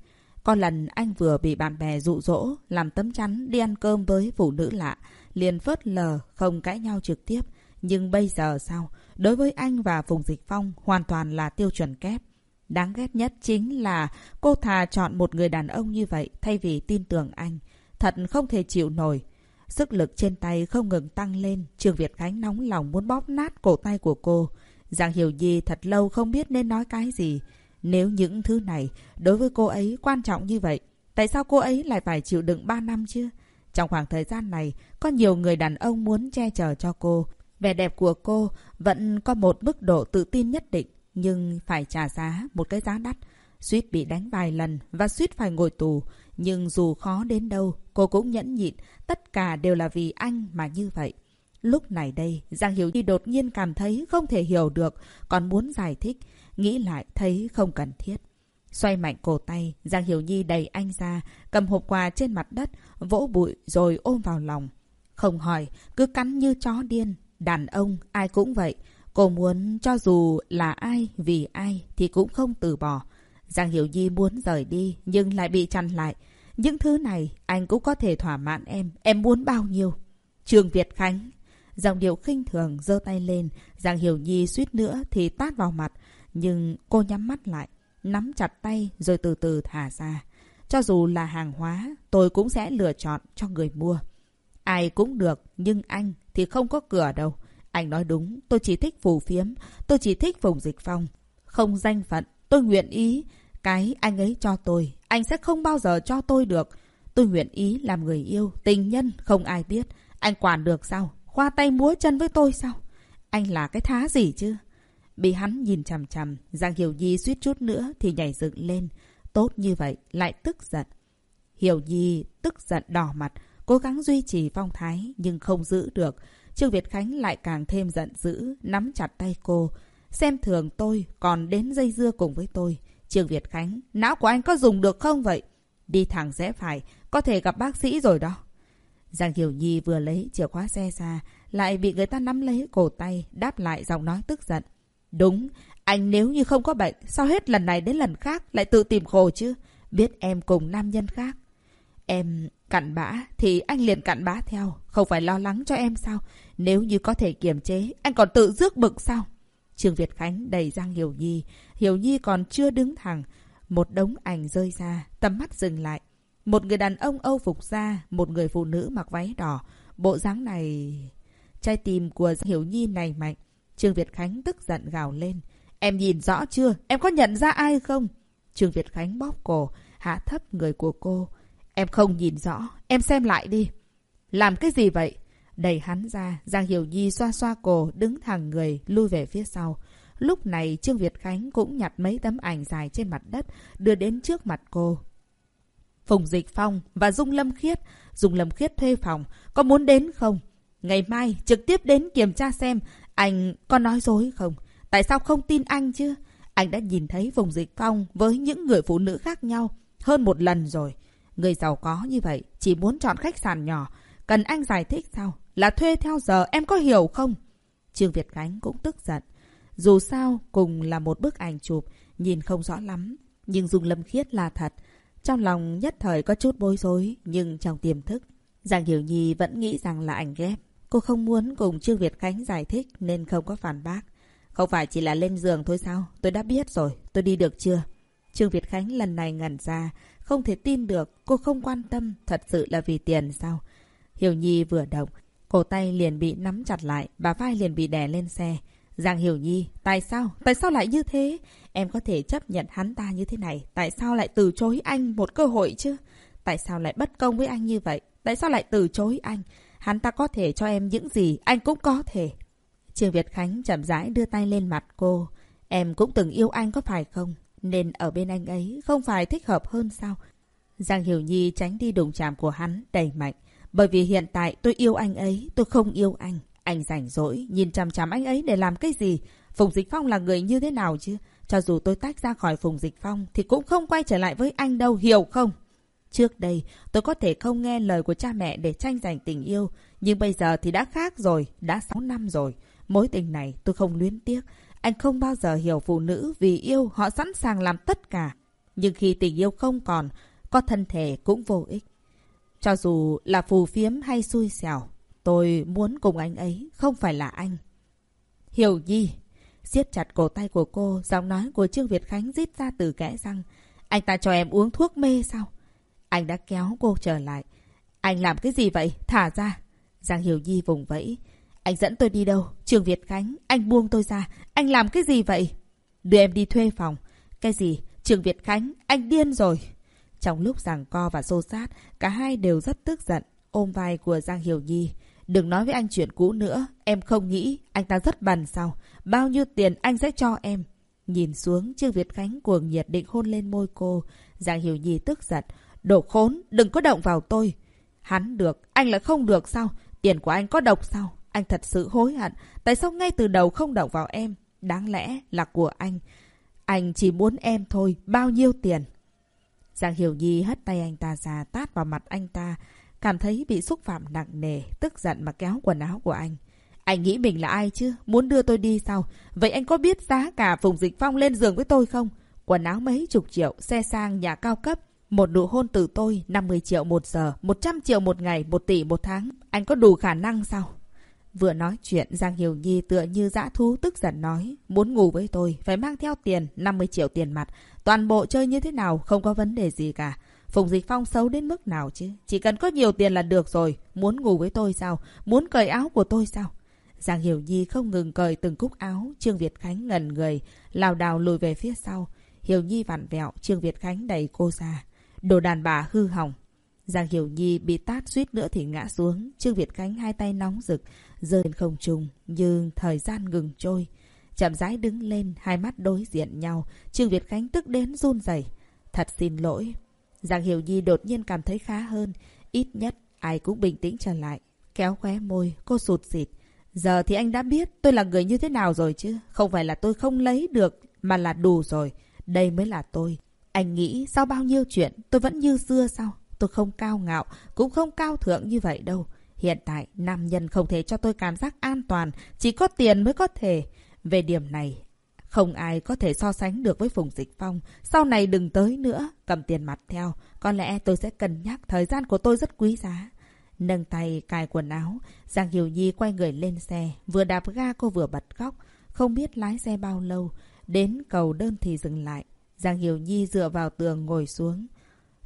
Có lần anh vừa bị bạn bè dụ dỗ, làm tấm chắn đi ăn cơm với phụ nữ lạ, liền phớt lờ, không cãi nhau trực tiếp. Nhưng bây giờ sao? Đối với anh và Phùng Dịch Phong hoàn toàn là tiêu chuẩn kép. Đáng ghét nhất chính là cô thà chọn một người đàn ông như vậy thay vì tin tưởng anh. Thật không thể chịu nổi. Sức lực trên tay không ngừng tăng lên. Trường Việt Khánh nóng lòng muốn bóp nát cổ tay của cô. Giang Hiểu Nhi thật lâu không biết nên nói cái gì. Nếu những thứ này đối với cô ấy quan trọng như vậy, tại sao cô ấy lại phải chịu đựng 3 năm chứ? Trong khoảng thời gian này, có nhiều người đàn ông muốn che chở cho cô. Vẻ đẹp của cô vẫn có một mức độ tự tin nhất định, nhưng phải trả giá một cái giá đắt. Suýt bị đánh vài lần và suýt phải ngồi tù. Nhưng dù khó đến đâu, cô cũng nhẫn nhịn. Tất cả đều là vì anh mà như vậy. Lúc này đây, Giang Hiểu Nhi đột nhiên cảm thấy không thể hiểu được, còn muốn giải thích. Nghĩ lại thấy không cần thiết. Xoay mạnh cổ tay, Giang Hiểu Nhi đẩy anh ra, cầm hộp quà trên mặt đất, vỗ bụi rồi ôm vào lòng. Không hỏi, cứ cắn như chó điên. Đàn ông, ai cũng vậy. Cô muốn cho dù là ai, vì ai thì cũng không từ bỏ. Giang Hiểu Nhi muốn rời đi nhưng lại bị chặn lại. Những thứ này anh cũng có thể thỏa mãn em. Em muốn bao nhiêu? Trường Việt Khánh. Dòng điệu khinh thường giơ tay lên. Giang Hiểu Nhi suýt nữa thì tát vào mặt. Nhưng cô nhắm mắt lại. Nắm chặt tay rồi từ từ thả ra. Cho dù là hàng hóa, tôi cũng sẽ lựa chọn cho người mua. Ai cũng được, nhưng anh thì không có cửa đâu. Anh nói đúng, tôi chỉ thích phù phiếm, tôi chỉ thích vùng dịch phong. Không danh phận, tôi nguyện ý. Cái anh ấy cho tôi, anh sẽ không bao giờ cho tôi được. Tôi nguyện ý làm người yêu, tình nhân, không ai biết. Anh quản được sao? Khoa tay múa chân với tôi sao? Anh là cái thá gì chứ? Bị hắn nhìn chằm chằm, Giang Hiểu Nhi suýt chút nữa thì nhảy dựng lên. Tốt như vậy, lại tức giận. Hiểu Nhi tức giận đỏ mặt, cố gắng duy trì phong thái nhưng không giữ được. Trương Việt Khánh lại càng thêm giận dữ, nắm chặt tay cô. Xem thường tôi, còn đến dây dưa cùng với tôi. Trương Việt Khánh, não của anh có dùng được không vậy? Đi thẳng rẽ phải, có thể gặp bác sĩ rồi đó. Giang Hiểu Nhi vừa lấy chìa khóa xe ra, lại bị người ta nắm lấy cổ tay, đáp lại giọng nói tức giận. Đúng, anh nếu như không có bệnh, sao hết lần này đến lần khác lại tự tìm khổ chứ? Biết em cùng nam nhân khác. Em cặn bã thì anh liền cặn bã theo, không phải lo lắng cho em sao? Nếu như có thể kiềm chế, anh còn tự rước bực sao? Trương Việt Khánh đầy Giang Hiểu Nhi. Hiểu Nhi còn chưa đứng thẳng. Một đống ảnh rơi ra, tầm mắt dừng lại. Một người đàn ông Âu phục ra, một người phụ nữ mặc váy đỏ. Bộ dáng này... Trái tim của Hiểu Nhi này mạnh. Trương Việt Khánh tức giận gào lên. Em nhìn rõ chưa? Em có nhận ra ai không? Trương Việt Khánh bóp cổ, hạ thấp người của cô. Em không nhìn rõ, em xem lại đi. Làm cái gì vậy? Đẩy hắn ra, Giang Hiểu Nhi xoa xoa cổ, đứng thẳng người, lui về phía sau. Lúc này, Trương Việt Khánh cũng nhặt mấy tấm ảnh dài trên mặt đất, đưa đến trước mặt cô. Phùng Dịch Phong và Dung Lâm Khiết. Dung Lâm Khiết thuê phòng, có muốn đến không? Ngày mai, trực tiếp đến kiểm tra xem, anh có nói dối không? Tại sao không tin anh chứ? Anh đã nhìn thấy Phùng Dịch Phong với những người phụ nữ khác nhau hơn một lần rồi. Người giàu có như vậy, chỉ muốn chọn khách sạn nhỏ. Cần anh giải thích sao? Là thuê theo giờ, em có hiểu không? Trương Việt Khánh cũng tức giận. Dù sao, cùng là một bức ảnh chụp, nhìn không rõ lắm. Nhưng Dung Lâm Khiết là thật. Trong lòng nhất thời có chút bối rối, nhưng trong tiềm thức, Giang Hiểu Nhi vẫn nghĩ rằng là ảnh ghép. Cô không muốn cùng Trương Việt Khánh giải thích nên không có phản bác. Không phải chỉ là lên giường thôi sao? Tôi đã biết rồi, tôi đi được chưa? Trương Việt Khánh lần này ngẩn ra, không thể tin được, cô không quan tâm, thật sự là vì tiền sao? Hiểu Nhi vừa động, cổ tay liền bị nắm chặt lại, bà vai liền bị đè lên xe. Giang Hiểu Nhi, tại sao? Tại sao lại như thế? Em có thể chấp nhận hắn ta như thế này, tại sao lại từ chối anh một cơ hội chứ? Tại sao lại bất công với anh như vậy? Tại sao lại từ chối anh? Hắn ta có thể cho em những gì, anh cũng có thể. Trường Việt Khánh chậm rãi đưa tay lên mặt cô. Em cũng từng yêu anh có phải không? Nên ở bên anh ấy không phải thích hợp hơn sao? Giang Hiểu Nhi tránh đi đụng chạm của hắn đầy mạnh. Bởi vì hiện tại tôi yêu anh ấy, tôi không yêu anh. Anh rảnh rỗi, nhìn chằm chằm anh ấy để làm cái gì? Phùng Dịch Phong là người như thế nào chứ? Cho dù tôi tách ra khỏi Phùng Dịch Phong thì cũng không quay trở lại với anh đâu, hiểu không? Trước đây, tôi có thể không nghe lời của cha mẹ để tranh giành tình yêu. Nhưng bây giờ thì đã khác rồi, đã 6 năm rồi. Mối tình này tôi không luyến tiếc. Anh không bao giờ hiểu phụ nữ vì yêu họ sẵn sàng làm tất cả. Nhưng khi tình yêu không còn, có thân thể cũng vô ích. Cho dù là phù phiếm hay xui xẻo, tôi muốn cùng anh ấy, không phải là anh. Hiểu Nhi, siết chặt cổ tay của cô, giọng nói của Trương Việt Khánh rít ra từ kẽ răng. Anh ta cho em uống thuốc mê sao? Anh đã kéo cô trở lại. Anh làm cái gì vậy? Thả ra. Giang Hiểu Nhi vùng vẫy. Anh dẫn tôi đi đâu? Trường Việt Khánh, anh buông tôi ra. Anh làm cái gì vậy? Đưa em đi thuê phòng. Cái gì? Trường Việt Khánh, anh điên rồi. Trong lúc giằng co và xô sát, cả hai đều rất tức giận, ôm vai của Giang Hiểu Nhi. Đừng nói với anh chuyện cũ nữa, em không nghĩ anh ta rất bần sao. Bao nhiêu tiền anh sẽ cho em? Nhìn xuống, Trương Việt Khánh cuồng nhiệt định hôn lên môi cô. Giang Hiểu Nhi tức giận. Đồ khốn, đừng có động vào tôi. Hắn được, anh lại không được sao? Tiền của anh có độc sao? Anh thật sự hối hận. Tại sao ngay từ đầu không động vào em? Đáng lẽ là của anh. Anh chỉ muốn em thôi. Bao nhiêu tiền? Giang Hiểu Nhi hất tay anh ta ra tát vào mặt anh ta. Cảm thấy bị xúc phạm nặng nề, tức giận mà kéo quần áo của anh. Anh nghĩ mình là ai chứ? Muốn đưa tôi đi sao? Vậy anh có biết giá cả Phùng Dịch Phong lên giường với tôi không? Quần áo mấy chục triệu, xe sang, nhà cao cấp. Một nụ hôn từ tôi, 50 triệu một giờ, 100 triệu một ngày, 1 tỷ một tháng. Anh có đủ khả năng sao? Vừa nói chuyện, Giang Hiểu Nhi tựa như dã thú tức giận nói. Muốn ngủ với tôi, phải mang theo tiền, 50 triệu tiền mặt. Toàn bộ chơi như thế nào, không có vấn đề gì cả. Phùng Dịch Phong xấu đến mức nào chứ? Chỉ cần có nhiều tiền là được rồi. Muốn ngủ với tôi sao? Muốn cởi áo của tôi sao? Giang Hiểu Nhi không ngừng cởi từng cúc áo. Trương Việt Khánh ngần người, lào đào lùi về phía sau. Hiểu Nhi vặn vẹo, Trương Việt Khánh đẩy cô ra. Đồ đàn bà hư hỏng. Giang Hiểu Nhi bị tát suýt nữa thì ngã xuống. Trương Việt Khánh hai tay nóng rực, rơi lên không trung, nhưng thời gian ngừng trôi. Chậm rãi đứng lên, hai mắt đối diện nhau. Trương Việt Khánh tức đến run rẩy. Thật xin lỗi. Giang Hiểu Nhi đột nhiên cảm thấy khá hơn. Ít nhất, ai cũng bình tĩnh trở lại. Kéo khóe môi, cô sụt xịt. Giờ thì anh đã biết tôi là người như thế nào rồi chứ. Không phải là tôi không lấy được, mà là đủ rồi. Đây mới là tôi. Anh nghĩ sau bao nhiêu chuyện tôi vẫn như xưa sao? Tôi không cao ngạo, cũng không cao thượng như vậy đâu. Hiện tại, nam nhân không thể cho tôi cảm giác an toàn, chỉ có tiền mới có thể. Về điểm này, không ai có thể so sánh được với Phùng Dịch Phong. Sau này đừng tới nữa, cầm tiền mặt theo. Có lẽ tôi sẽ cân nhắc, thời gian của tôi rất quý giá. Nâng tay cài quần áo, Giang Hiểu Nhi quay người lên xe. Vừa đạp ga cô vừa bật khóc. Không biết lái xe bao lâu. Đến cầu đơn thì dừng lại. Giang Hiểu Nhi dựa vào tường ngồi xuống.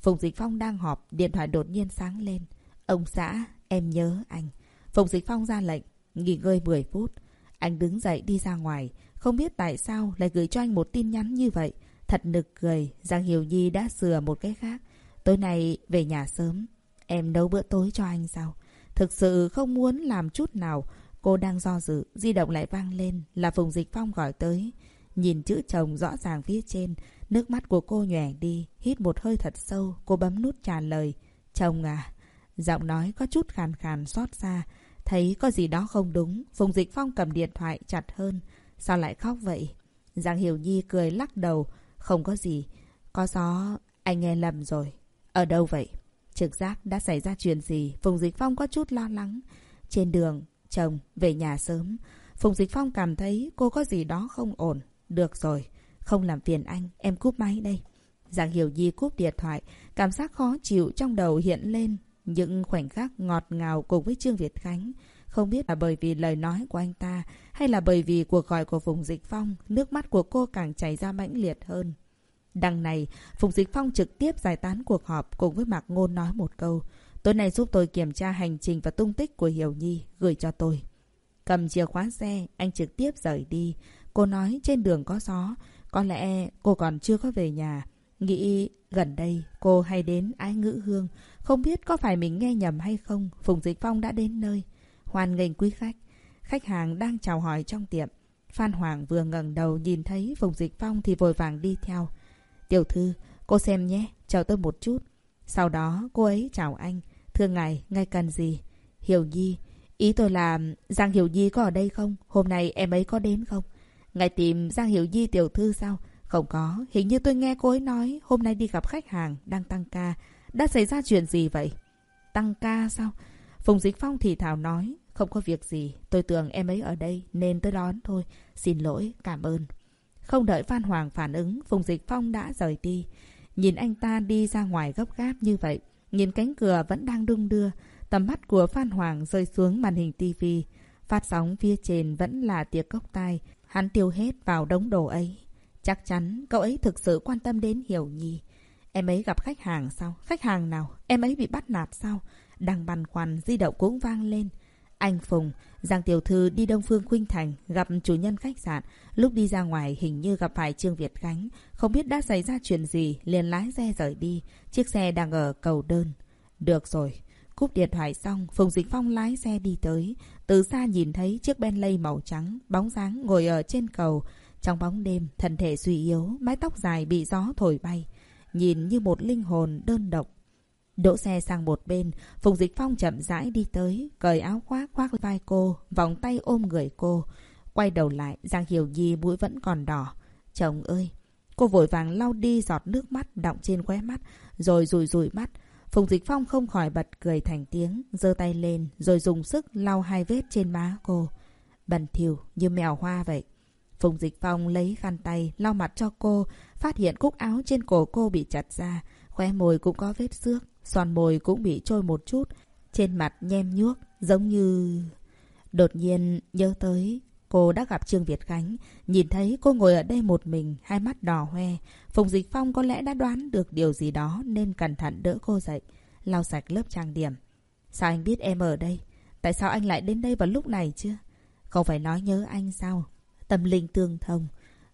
Phùng Dịch Phong đang họp, điện thoại đột nhiên sáng lên. Ông xã, em nhớ anh. Phùng Dịch Phong ra lệnh, nghỉ ngơi 10 phút. Anh đứng dậy đi ra ngoài. Không biết tại sao lại gửi cho anh một tin nhắn như vậy. Thật nực cười, Giang Hiểu Nhi đã sửa một cái khác. Tối nay về nhà sớm. Em nấu bữa tối cho anh sao? Thực sự không muốn làm chút nào. Cô đang do dự, di động lại vang lên là Phùng Dịch Phong gọi tới. Nhìn chữ chồng rõ ràng phía trên, nước mắt của cô nhòe đi, hít một hơi thật sâu, cô bấm nút trả lời. Chồng à, giọng nói có chút khàn khàn xót xa. Thấy có gì đó không đúng, Phùng Dịch Phong cầm điện thoại chặt hơn. Sao lại khóc vậy? Giang Hiểu Nhi cười lắc đầu. Không có gì. Có gió, anh nghe lầm rồi. Ở đâu vậy? Trực giác đã xảy ra chuyện gì? Phùng Dịch Phong có chút lo lắng. Trên đường, chồng, về nhà sớm. Phùng Dịch Phong cảm thấy cô có gì đó không ổn. Được rồi, không làm phiền anh, em cúp máy đây. Giang Hiểu Nhi cúp điện thoại, cảm giác khó chịu trong đầu hiện lên. Những khoảnh khắc ngọt ngào cùng với Trương Việt Khánh. Không biết là bởi vì lời nói của anh ta hay là bởi vì cuộc gọi của Phùng Dịch Phong, nước mắt của cô càng chảy ra mãnh liệt hơn. Đằng này, Phùng Dịch Phong trực tiếp giải tán cuộc họp cùng với Mạc Ngôn nói một câu. Tối nay giúp tôi kiểm tra hành trình và tung tích của Hiểu Nhi, gửi cho tôi. Cầm chìa khóa xe, anh trực tiếp rời đi. Cô nói trên đường có gió, có lẽ cô còn chưa có về nhà. Nghĩ gần đây cô hay đến ái ngữ hương, không biết có phải mình nghe nhầm hay không, Phùng Dịch Phong đã đến nơi. Hoan nghênh quý khách. Khách hàng đang chào hỏi trong tiệm. Phan Hoàng vừa ngẩng đầu nhìn thấy Phùng Dịch Phong thì vội vàng đi theo. Tiểu thư, cô xem nhé, chờ tôi một chút. Sau đó cô ấy chào anh. Thưa ngài, ngài cần gì? Hiểu Nhi. Ý tôi là Giang Hiểu Nhi có ở đây không? Hôm nay em ấy có đến không? Ngài tìm Giang Hiểu di tiểu thư sao? Không có, hình như tôi nghe cô ấy nói hôm nay đi gặp khách hàng, đang tăng ca. Đã xảy ra chuyện gì vậy? Tăng ca sao? Phùng Dịch Phong thì thảo nói, không có việc gì, tôi tưởng em ấy ở đây nên tôi đón thôi. Xin lỗi, cảm ơn. Không đợi Phan Hoàng phản ứng, Phùng Dịch Phong đã rời đi. Nhìn anh ta đi ra ngoài gấp gáp như vậy, nhìn cánh cửa vẫn đang đung đưa, tầm mắt của Phan Hoàng rơi xuống màn hình tivi. Phát sóng phía trên vẫn là tiệc cốc tai, hắn tiêu hết vào đống đồ ấy. Chắc chắn cậu ấy thực sự quan tâm đến Hiểu Nhi. Em ấy gặp khách hàng sao? Khách hàng nào? Em ấy bị bắt nạt sao? Đang băn khoăn, di động cũng vang lên. Anh Phùng, Giang Tiểu Thư đi Đông Phương Khuynh Thành, gặp chủ nhân khách sạn. Lúc đi ra ngoài hình như gặp phải Trương Việt Khánh. Không biết đã xảy ra chuyện gì, liền lái xe rời đi. Chiếc xe đang ở cầu đơn. Được rồi. Cúp điện thoại xong, Phùng Dịch Phong lái xe đi tới. Từ xa nhìn thấy chiếc Bentley màu trắng, bóng dáng ngồi ở trên cầu. Trong bóng đêm, thân thể suy yếu, mái tóc dài bị gió thổi bay. Nhìn như một linh hồn đơn độc, Đỗ xe sang một bên, Phùng Dịch Phong chậm rãi đi tới, cởi áo khoác khoác vai cô, vòng tay ôm người cô. Quay đầu lại, Giang Hiểu Nhi mũi vẫn còn đỏ. Chồng ơi! Cô vội vàng lau đi giọt nước mắt đọng trên khóe mắt, rồi rùi rùi mắt. Phùng Dịch Phong không khỏi bật cười thành tiếng, giơ tay lên, rồi dùng sức lau hai vết trên má cô. Bẩn thỉu như mèo hoa vậy. Phùng Dịch Phong lấy khăn tay, lau mặt cho cô, phát hiện cúc áo trên cổ cô bị chặt ra, khóe môi cũng có vết xước. Son môi cũng bị trôi một chút, trên mặt nhem nhuốc, giống như... Đột nhiên nhớ tới, cô đã gặp Trương Việt Khánh, nhìn thấy cô ngồi ở đây một mình, hai mắt đỏ hoe. Phùng Dịch Phong có lẽ đã đoán được điều gì đó nên cẩn thận đỡ cô dậy, lau sạch lớp trang điểm. Sao anh biết em ở đây? Tại sao anh lại đến đây vào lúc này chứ Không phải nói nhớ anh sao? Tâm linh tương thông.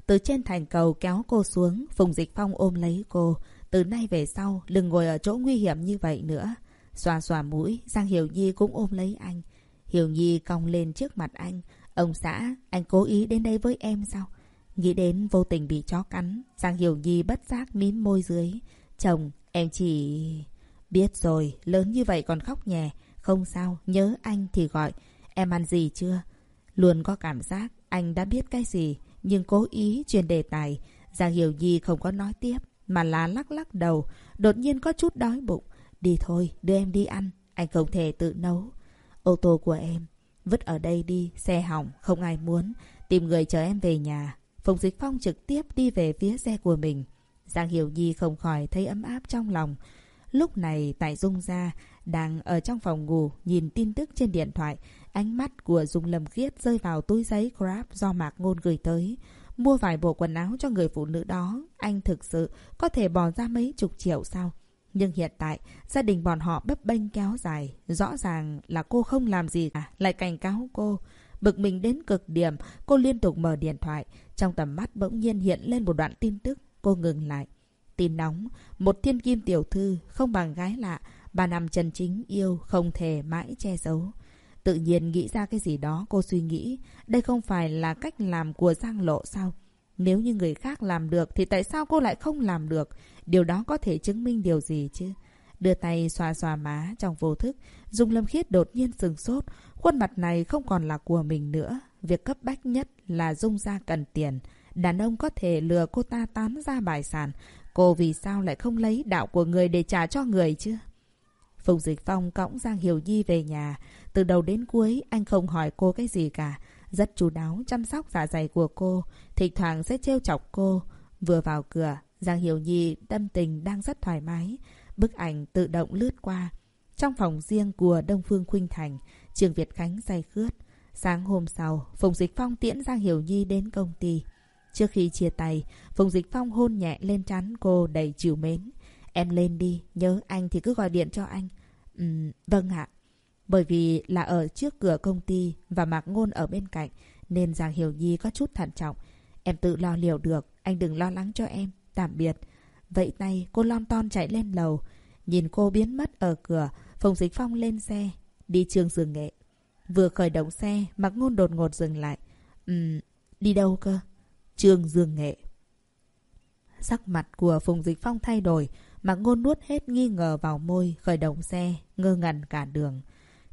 Từ trên thành cầu kéo cô xuống, Phùng Dịch Phong ôm lấy cô, Từ nay về sau, đừng ngồi ở chỗ nguy hiểm như vậy nữa. Xoa xoa mũi, Giang Hiểu Nhi cũng ôm lấy anh. Hiểu Nhi cong lên trước mặt anh. Ông xã, anh cố ý đến đây với em sao? Nghĩ đến vô tình bị chó cắn, Giang Hiểu Nhi bất giác mím môi dưới. Chồng, em chỉ... Biết rồi, lớn như vậy còn khóc nhè. Không sao, nhớ anh thì gọi. Em ăn gì chưa? Luôn có cảm giác anh đã biết cái gì, nhưng cố ý truyền đề tài. Giang Hiểu Nhi không có nói tiếp, mà là lắc lắc đầu. Đột nhiên có chút đói bụng. Đi thôi, đưa em đi ăn. Anh không thể tự nấu. Ô tô của em, vứt ở đây đi, xe hỏng, không ai muốn. Tìm người chờ em về nhà. Phùng Dịch Phong trực tiếp đi về phía xe của mình. Giang Hiểu Nhi không khỏi thấy ấm áp trong lòng. Lúc này tại Dung gia đang ở trong phòng ngủ nhìn tin tức trên điện thoại. Ánh mắt của Dung Lâm Khiết rơi vào túi giấy Grab do Mạc Ngôn gửi tới. Mua vài bộ quần áo cho người phụ nữ đó. Anh thực sự có thể bỏ ra mấy chục triệu sao? Nhưng hiện tại, gia đình bọn họ bấp bênh kéo dài. Rõ ràng là cô không làm gì cả, lại cảnh cáo cô. Bực mình đến cực điểm, cô liên tục mở điện thoại. Trong tầm mắt bỗng nhiên hiện lên một đoạn tin tức. Cô ngừng lại. Tin nóng, một thiên kim tiểu thư, không bằng gái lạ. Bà nằm chân chính yêu, không thể mãi che giấu. Tự nhiên nghĩ ra cái gì đó cô suy nghĩ. Đây không phải là cách làm của Giang Lộ sao? Nếu như người khác làm được thì tại sao cô lại không làm được? Điều đó có thể chứng minh điều gì chứ? Đưa tay xoa xoa má trong vô thức. Dung Lâm Khiết đột nhiên sừng sốt. Khuôn mặt này không còn là của mình nữa. Việc cấp bách nhất là Dung ra cần tiền. Đàn ông có thể lừa cô ta tán ra bài sản. Cô vì sao lại không lấy đạo của người để trả cho người chứ? Phùng Dịch Phong cõng Giang Hiểu Nhi về nhà. Từ đầu đến cuối, anh không hỏi cô cái gì cả. Rất chú đáo chăm sóc dạ dày của cô. Thỉnh thoảng sẽ trêu chọc cô. Vừa vào cửa, Giang Hiểu Nhi tâm tình đang rất thoải mái. Bức ảnh tự động lướt qua. Trong phòng riêng của Đông Phương Khuynh Thành, Trường Việt Khánh say khướt. Sáng hôm sau, Phùng Dịch Phong tiễn Giang Hiểu Nhi đến công ty. Trước khi chia tay, Phùng Dịch Phong hôn nhẹ lên trán cô đầy chiều mến. Em lên đi, nhớ anh thì cứ gọi điện cho anh. Ừm, vâng ạ. Bởi vì là ở trước cửa công ty và Mạc Ngôn ở bên cạnh, nên Giang Hiểu Nhi có chút thận trọng. Em tự lo liệu được, anh đừng lo lắng cho em. Tạm biệt. Vậy tay cô lon ton chạy lên lầu. Nhìn cô biến mất ở cửa, Phùng Dịch Phong lên xe, đi trường dường nghệ. Vừa khởi động xe, Mạc Ngôn đột ngột dừng lại. Ừm, đi đâu cơ? Trường Dương Nghệ. Sắc mặt của Phùng Dịch Phong thay đổi, mạc ngôn nuốt hết nghi ngờ vào môi, khởi động xe, ngơ ngẩn cả đường.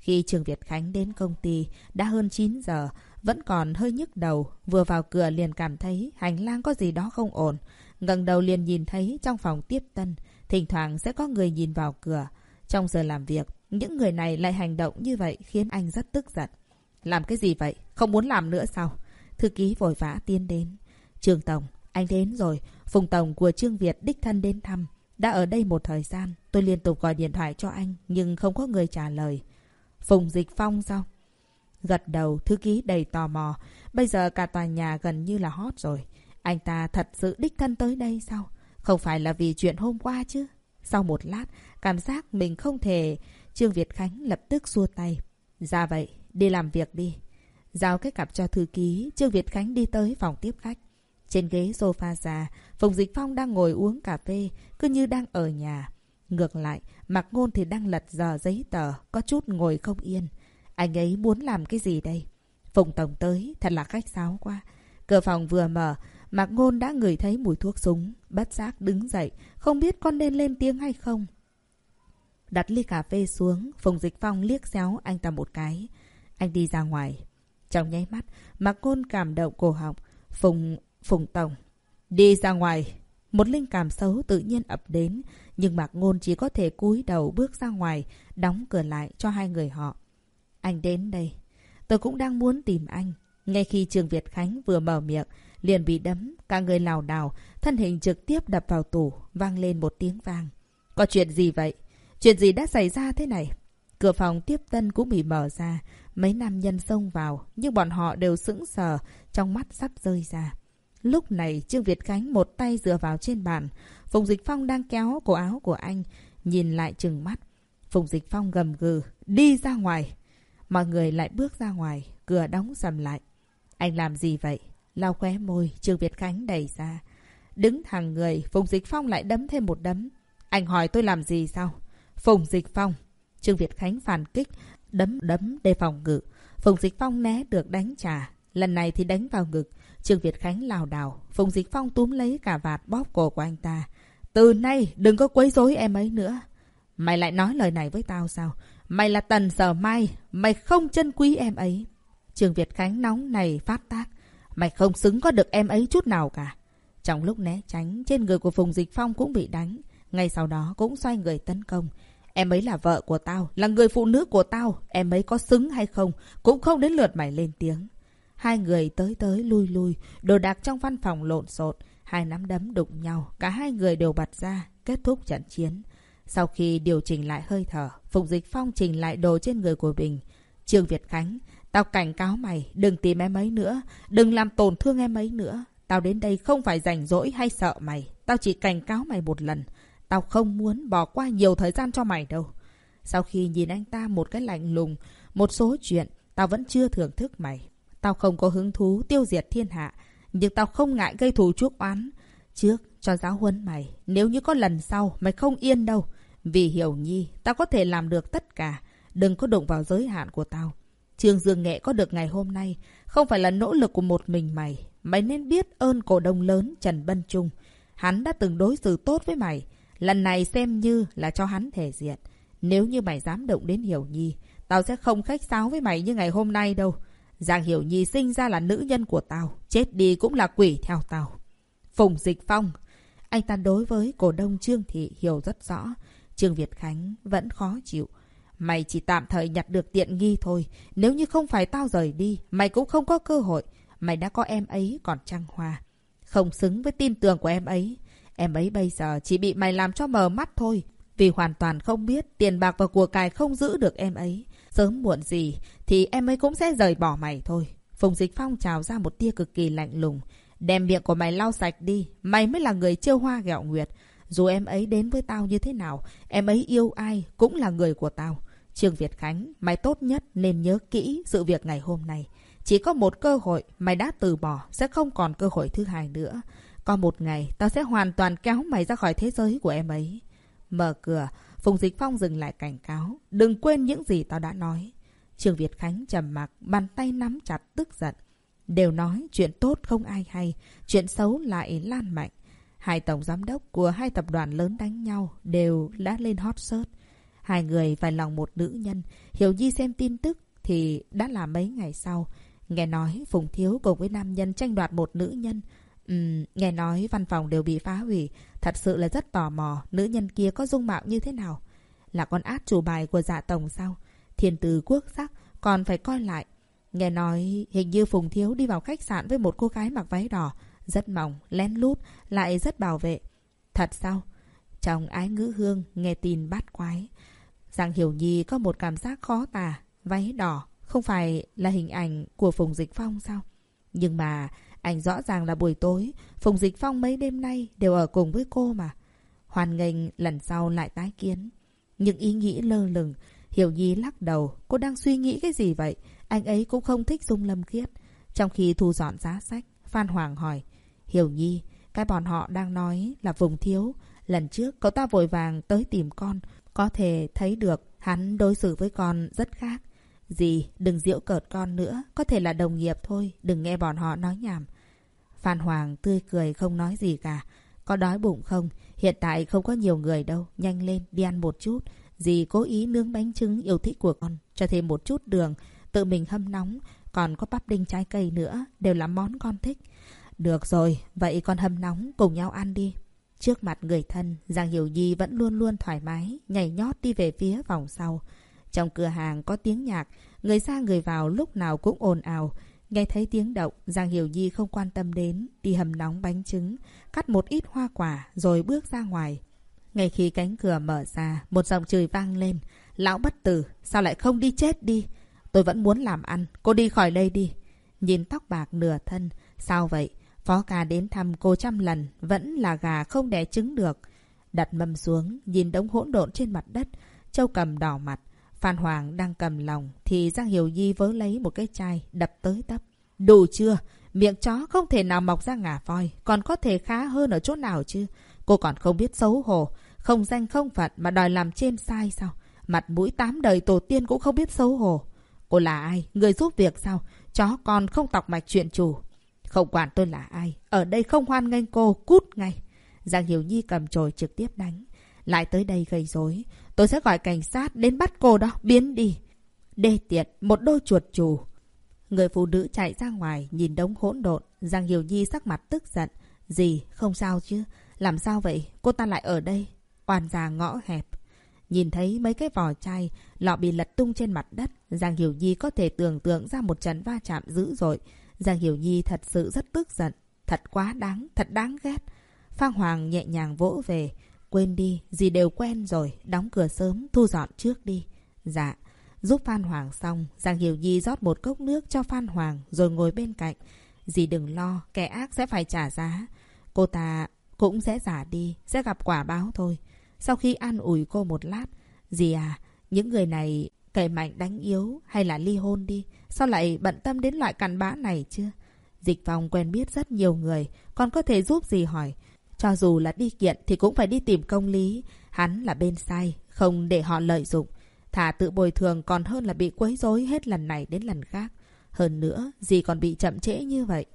Khi Trường Việt Khánh đến công ty, đã hơn 9 giờ, vẫn còn hơi nhức đầu, vừa vào cửa liền cảm thấy hành lang có gì đó không ổn. ngẩng đầu liền nhìn thấy trong phòng tiếp tân, thỉnh thoảng sẽ có người nhìn vào cửa. Trong giờ làm việc, những người này lại hành động như vậy khiến anh rất tức giận. Làm cái gì vậy? Không muốn làm nữa sao? Thư ký vội vã tiến đến. Trương Tổng, anh đến rồi. Phùng Tổng của Trương Việt đích thân đến thăm. Đã ở đây một thời gian, tôi liên tục gọi điện thoại cho anh, nhưng không có người trả lời. Phùng Dịch Phong sao? Gật đầu, thư ký đầy tò mò. Bây giờ cả tòa nhà gần như là hot rồi. Anh ta thật sự đích thân tới đây sao? Không phải là vì chuyện hôm qua chứ? Sau một lát, cảm giác mình không thể... Trương Việt Khánh lập tức xua tay. Ra vậy, đi làm việc đi. Giao cái cặp cho thư ký, Trương Việt Khánh đi tới phòng tiếp khách. Trên ghế sofa già, Phùng Dịch Phong đang ngồi uống cà phê, cứ như đang ở nhà. Ngược lại, Mạc Ngôn thì đang lật dò giấy tờ, có chút ngồi không yên. Anh ấy muốn làm cái gì đây? Phùng Tổng tới, thật là khách sáo quá. Cửa phòng vừa mở, Mạc Ngôn đã ngửi thấy mùi thuốc súng, bất giác đứng dậy, không biết con nên lên tiếng hay không. Đặt ly cà phê xuống, Phùng Dịch Phong liếc xéo anh ta một cái. Anh đi ra ngoài. Trong nháy mắt, Mạc Ngôn cảm động cổ họng. Phùng Phùng Tổng. Đi ra ngoài. Một linh cảm xấu tự nhiên ập đến. Nhưng Mạc Ngôn chỉ có thể cúi đầu bước ra ngoài, đóng cửa lại cho hai người họ. Anh đến đây. Tôi cũng đang muốn tìm anh. Ngay khi Trường Việt Khánh vừa mở miệng, liền bị đấm, cả người lảo đảo, thân hình trực tiếp đập vào tủ, vang lên một tiếng vang. Có chuyện gì vậy? Chuyện gì đã xảy ra thế này? Cửa phòng tiếp tân cũng bị mở ra, mấy nam nhân xông vào, nhưng bọn họ đều sững sờ, trong mắt sắp rơi ra. Lúc này, Trương Việt Khánh một tay dựa vào trên bàn. Phùng Dịch Phong đang kéo cổ áo của anh, nhìn lại chừng mắt. Phùng Dịch Phong gầm gừ, đi ra ngoài. Mọi người lại bước ra ngoài, cửa đóng sầm lại. Anh làm gì vậy? Lau khóe môi, Trương Việt Khánh đẩy ra. Đứng thẳng người, Phùng Dịch Phong lại đấm thêm một đấm. Anh hỏi tôi làm gì sao? Phùng Dịch Phong. Trương Việt Khánh phản kích, đấm đấm để phòng ngự. Phùng Dịch Phong né được đánh trả. Lần này thì đánh vào ngực. Trương Việt Khánh lào đảo. Phùng Dịch Phong túm lấy cả vạt bóp cổ của anh ta. Từ nay đừng có quấy rối em ấy nữa. Mày lại nói lời này với tao sao? Mày là Tần Sở Mai. Mày không chân quý em ấy. Trương Việt Khánh nóng này phát tác. Mày không xứng có được em ấy chút nào cả. Trong lúc né tránh, trên người của Phùng Dịch Phong cũng bị đánh. Ngay sau đó cũng xoay người tấn công. Em ấy là vợ của tao, là người phụ nữ của tao. Em ấy có xứng hay không, cũng không đến lượt mày lên tiếng. Hai người tới tới lui lui, đồ đạc trong văn phòng lộn xộn. Hai nắm đấm đụng nhau, cả hai người đều bật ra, kết thúc trận chiến. Sau khi điều chỉnh lại hơi thở, phục Dịch Phong chỉnh lại đồ trên người của mình. Trương Việt Khánh, tao cảnh cáo mày, đừng tìm em ấy nữa, đừng làm tổn thương em ấy nữa. Tao đến đây không phải rảnh rỗi hay sợ mày, tao chỉ cảnh cáo mày một lần. Tao không muốn bỏ qua nhiều thời gian cho mày đâu. Sau khi nhìn anh ta một cái lạnh lùng, một số chuyện, tao vẫn chưa thưởng thức mày. Tao không có hứng thú tiêu diệt thiên hạ, nhưng tao không ngại gây thù chuốc oán. Trước, cho giáo huấn mày, nếu như có lần sau, mày không yên đâu. Vì hiểu nhi, tao có thể làm được tất cả. Đừng có đụng vào giới hạn của tao. Trương Dương Nghệ có được ngày hôm nay, không phải là nỗ lực của một mình mày. Mày nên biết ơn cổ đông lớn Trần Bân Trung. Hắn đã từng đối xử tốt với mày. Lần này xem như là cho hắn thể diện. Nếu như mày dám động đến Hiểu Nhi, tao sẽ không khách sáo với mày như ngày hôm nay đâu. Giang Hiểu Nhi sinh ra là nữ nhân của tao, chết đi cũng là quỷ theo tao. Phùng Dịch Phong. Anh ta đối với cổ đông Trương Thị hiểu rất rõ. Trương Việt Khánh vẫn khó chịu. Mày chỉ tạm thời nhặt được tiện nghi thôi. Nếu như không phải tao rời đi, mày cũng không có cơ hội. Mày đã có em ấy còn trăng hoa. Không xứng với tin tưởng của em ấy. Em ấy bây giờ chỉ bị mày làm cho mờ mắt thôi. Vì hoàn toàn không biết tiền bạc và của cải không giữ được em ấy. Sớm muộn gì thì em ấy cũng sẽ rời bỏ mày thôi. Phùng Dịch Phong trào ra một tia cực kỳ lạnh lùng. Đem miệng của mày lau sạch đi. Mày mới là người chiêu hoa gẹo nguyệt. Dù em ấy đến với tao như thế nào, em ấy yêu ai cũng là người của tao. Trương Việt Khánh, mày tốt nhất nên nhớ kỹ sự việc ngày hôm nay. Chỉ có một cơ hội, mày đã từ bỏ, sẽ không còn cơ hội thứ hai nữa. Có một ngày, tao sẽ hoàn toàn kéo mày ra khỏi thế giới của em ấy. Mở cửa, Phùng Dịch Phong dừng lại cảnh cáo. Đừng quên những gì tao đã nói. Trường Việt Khánh trầm mặc, bàn tay nắm chặt tức giận. Đều nói chuyện tốt không ai hay, chuyện xấu lại lan mạnh. Hai tổng giám đốc của hai tập đoàn lớn đánh nhau đều đã lên hot search. Hai người phải lòng một nữ nhân. Hiểu Di xem tin tức thì đã là mấy ngày sau. Nghe nói Phùng Thiếu cùng với nam nhân tranh đoạt một nữ nhân. Uhm, nghe nói văn phòng đều bị phá hủy. Thật sự là rất tò mò. Nữ nhân kia có dung mạo như thế nào? Là con át chủ bài của dạ tổng sao? Thiên từ quốc sắc còn phải coi lại. Nghe nói hình như Phùng Thiếu đi vào khách sạn với một cô gái mặc váy đỏ. Rất mỏng, lén lút, lại rất bảo vệ. Thật sao? Chồng ái ngữ hương nghe tin bắt quái. Giang Hiểu Nhi có một cảm giác khó tả. Váy đỏ không phải là hình ảnh của Phùng Dịch Phong sao? Nhưng mà anh rõ ràng là buổi tối. Phùng Dịch Phong mấy đêm nay đều ở cùng với cô mà. Hoàn nghênh lần sau lại tái kiến. Những ý nghĩ lơ lửng. Hiểu Nhi lắc đầu. Cô đang suy nghĩ cái gì vậy? Anh ấy cũng không thích Dung Lâm Khiết. Trong khi thu dọn giá sách, Phan Hoàng hỏi. Hiểu Nhi, cái bọn họ đang nói là vùng thiếu. Lần trước cậu ta vội vàng tới tìm con. Có thể thấy được hắn đối xử với con rất khác. Dì, đừng diễu cợt con nữa. Có thể là đồng nghiệp thôi. Đừng nghe bọn họ nói nhảm. Phan Hoàng tươi cười không nói gì cả. Có đói bụng không? Hiện tại không có nhiều người đâu. Nhanh lên, đi ăn một chút. Dì cố ý nướng bánh trứng yêu thích của con. Cho thêm một chút đường. Tự mình hâm nóng. Còn có bắp đinh trái cây nữa. Đều là món con thích. Được rồi, vậy con hâm nóng cùng nhau ăn đi. Trước mặt người thân, Giang Hiểu Nhi vẫn luôn luôn thoải mái, nhảy nhót đi về phía vòng sau. Trong cửa hàng có tiếng nhạc, người ra người vào lúc nào cũng ồn ào. Nghe thấy tiếng động, Giang Hiểu Nhi không quan tâm đến, đi hầm nóng bánh trứng, cắt một ít hoa quả rồi bước ra ngoài. Ngay khi cánh cửa mở ra, một giọng chửi vang lên. Lão bất tử, sao lại không đi chết đi? Tôi vẫn muốn làm ăn, cô đi khỏi đây đi. Nhìn tóc bạc nửa thân, sao vậy? Phó ca đến thăm cô trăm lần, vẫn là gà không đẻ trứng được. Đặt mâm xuống, nhìn đống hỗn độn trên mặt đất, châu cầm đỏ mặt. Phan Hoàng đang cầm lòng, thì Giang Hiểu Nhi vớ lấy một cái chai, đập tới tấp. Đủ chưa? Miệng chó không thể nào mọc ra ngà voi, còn có thể khá hơn ở chỗ nào chứ? Cô còn không biết xấu hổ, không danh không phận mà đòi làm trên sai sao? Mặt mũi tám đời tổ tiên cũng không biết xấu hổ. Cô là ai? Người giúp việc sao? Chó con không tọc mạch chuyện chủ. Không quản tôi là ai. Ở đây không hoan nghênh cô, cút ngay. Giang Hiểu Nhi cầm chổi trực tiếp đánh. Lại tới đây gây rối. Tôi sẽ gọi cảnh sát đến bắt cô đó, biến đi. Đê tiện một đôi chuột chù Người phụ nữ chạy ra ngoài, nhìn đống hỗn độn. Giang Hiểu Nhi sắc mặt tức giận. Gì, không sao chứ? Làm sao vậy? Cô ta lại ở đây. Oan già ngõ hẹp. Nhìn thấy mấy cái vỏ chai, lọ bị lật tung trên mặt đất. Giang Hiểu Nhi có thể tưởng tượng ra một trận va chạm dữ dội. Giang Hiểu Nhi thật sự rất tức giận. Thật quá đáng, thật đáng ghét. Phan Hoàng nhẹ nhàng vỗ về. Quên đi, gì đều quen rồi. Đóng cửa sớm, thu dọn trước đi. Dạ. Giúp Phan Hoàng xong, Giang Hiểu Nhi rót một cốc nước cho Phan Hoàng rồi ngồi bên cạnh. Dì đừng lo, kẻ ác sẽ phải trả giá. Cô ta cũng sẽ giả đi, sẽ gặp quả báo thôi. Sau khi an ủi cô một lát, dì à, những người này kẻ mạnh đánh yếu hay là ly hôn đi, sao lại bận tâm đến loại cặn bã này chưa? Dịch phòng quen biết rất nhiều người, còn có thể giúp gì hỏi. Cho dù là đi kiện thì cũng phải đi tìm công lý. Hắn là bên sai, không để họ lợi dụng. Thả tự bồi thường còn hơn là bị quấy rối hết lần này đến lần khác. Hơn nữa, gì còn bị chậm trễ như vậy.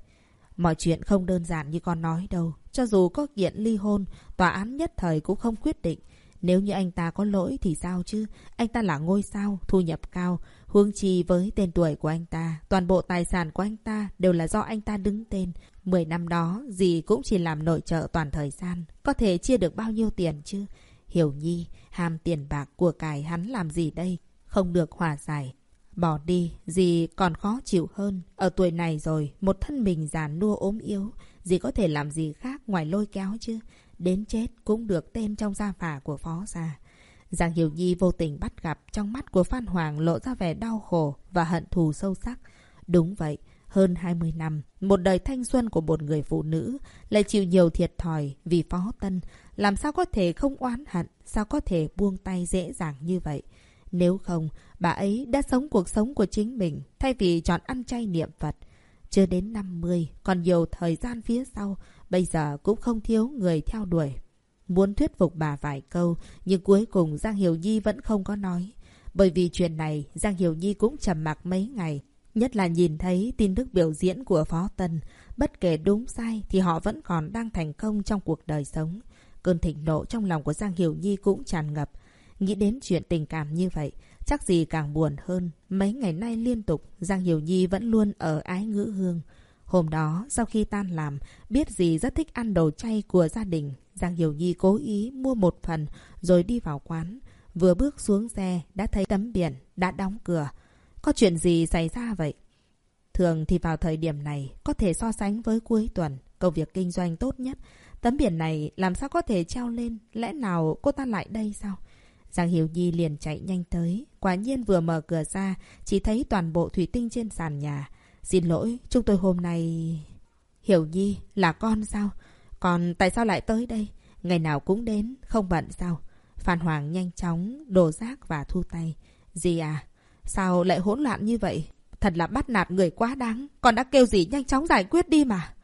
Mọi chuyện không đơn giản như con nói đâu. Cho dù có kiện ly hôn, tòa án nhất thời cũng không quyết định. Nếu như anh ta có lỗi thì sao chứ? Anh ta là ngôi sao, thu nhập cao. Huống chi với tên tuổi của anh ta, toàn bộ tài sản của anh ta đều là do anh ta đứng tên. Mười năm đó, gì cũng chỉ làm nội trợ toàn thời gian. Có thể chia được bao nhiêu tiền chứ? Hiểu Nhi, ham tiền bạc của cải hắn làm gì đây? Không được hòa giải. Bỏ đi, dì còn khó chịu hơn. Ở tuổi này rồi, một thân mình già nua ốm yếu, dì có thể làm gì khác ngoài lôi kéo chứ? Đến chết cũng được tên trong gia phả của phó già. Giang Hiểu Nhi vô tình bắt gặp trong mắt của Phan Hoàng lộ ra vẻ đau khổ và hận thù sâu sắc. Đúng vậy, hơn 20 năm, một đời thanh xuân của một người phụ nữ lại chịu nhiều thiệt thòi vì phó tân. Làm sao có thể không oán hận, sao có thể buông tay dễ dàng như vậy? Nếu không, bà ấy đã sống cuộc sống của chính mình thay vì chọn ăn chay niệm Phật. Chưa đến 50, còn nhiều thời gian phía sau, bây giờ cũng không thiếu người theo đuổi. Muốn thuyết phục bà vài câu, nhưng cuối cùng Giang Hiểu Nhi vẫn không có nói. Bởi vì chuyện này, Giang Hiểu Nhi cũng trầm mặc mấy ngày. Nhất là nhìn thấy tin tức biểu diễn của Phó Tân. Bất kể đúng sai thì họ vẫn còn đang thành công trong cuộc đời sống. Cơn thịnh nộ trong lòng của Giang Hiểu Nhi cũng tràn ngập. Nghĩ đến chuyện tình cảm như vậy, chắc gì càng buồn hơn. Mấy ngày nay liên tục, Giang Hiểu Nhi vẫn luôn ở ái ngữ hương. Hôm đó, sau khi tan làm, biết gì rất thích ăn đồ chay của gia đình. Giang Hiểu Nhi cố ý mua một phần rồi đi vào quán. Vừa bước xuống xe, đã thấy tấm biển, đã đóng cửa. Có chuyện gì xảy ra vậy? Thường thì vào thời điểm này, có thể so sánh với cuối tuần, công việc kinh doanh tốt nhất. Tấm biển này làm sao có thể treo lên? Lẽ nào cô ta lại đây sao? Giang Hiểu Nhi liền chạy nhanh tới. Quả nhiên vừa mở cửa ra, chỉ thấy toàn bộ thủy tinh trên sàn nhà. Xin lỗi, chúng tôi hôm nay... Hiểu Nhi, là con sao? Còn tại sao lại tới đây? Ngày nào cũng đến, không bận sao? Phan Hoàng nhanh chóng đổ rác và thu tay. Gì à? Sao lại hỗn loạn như vậy? Thật là bắt nạt người quá đáng. Con đã kêu gì nhanh chóng giải quyết đi mà.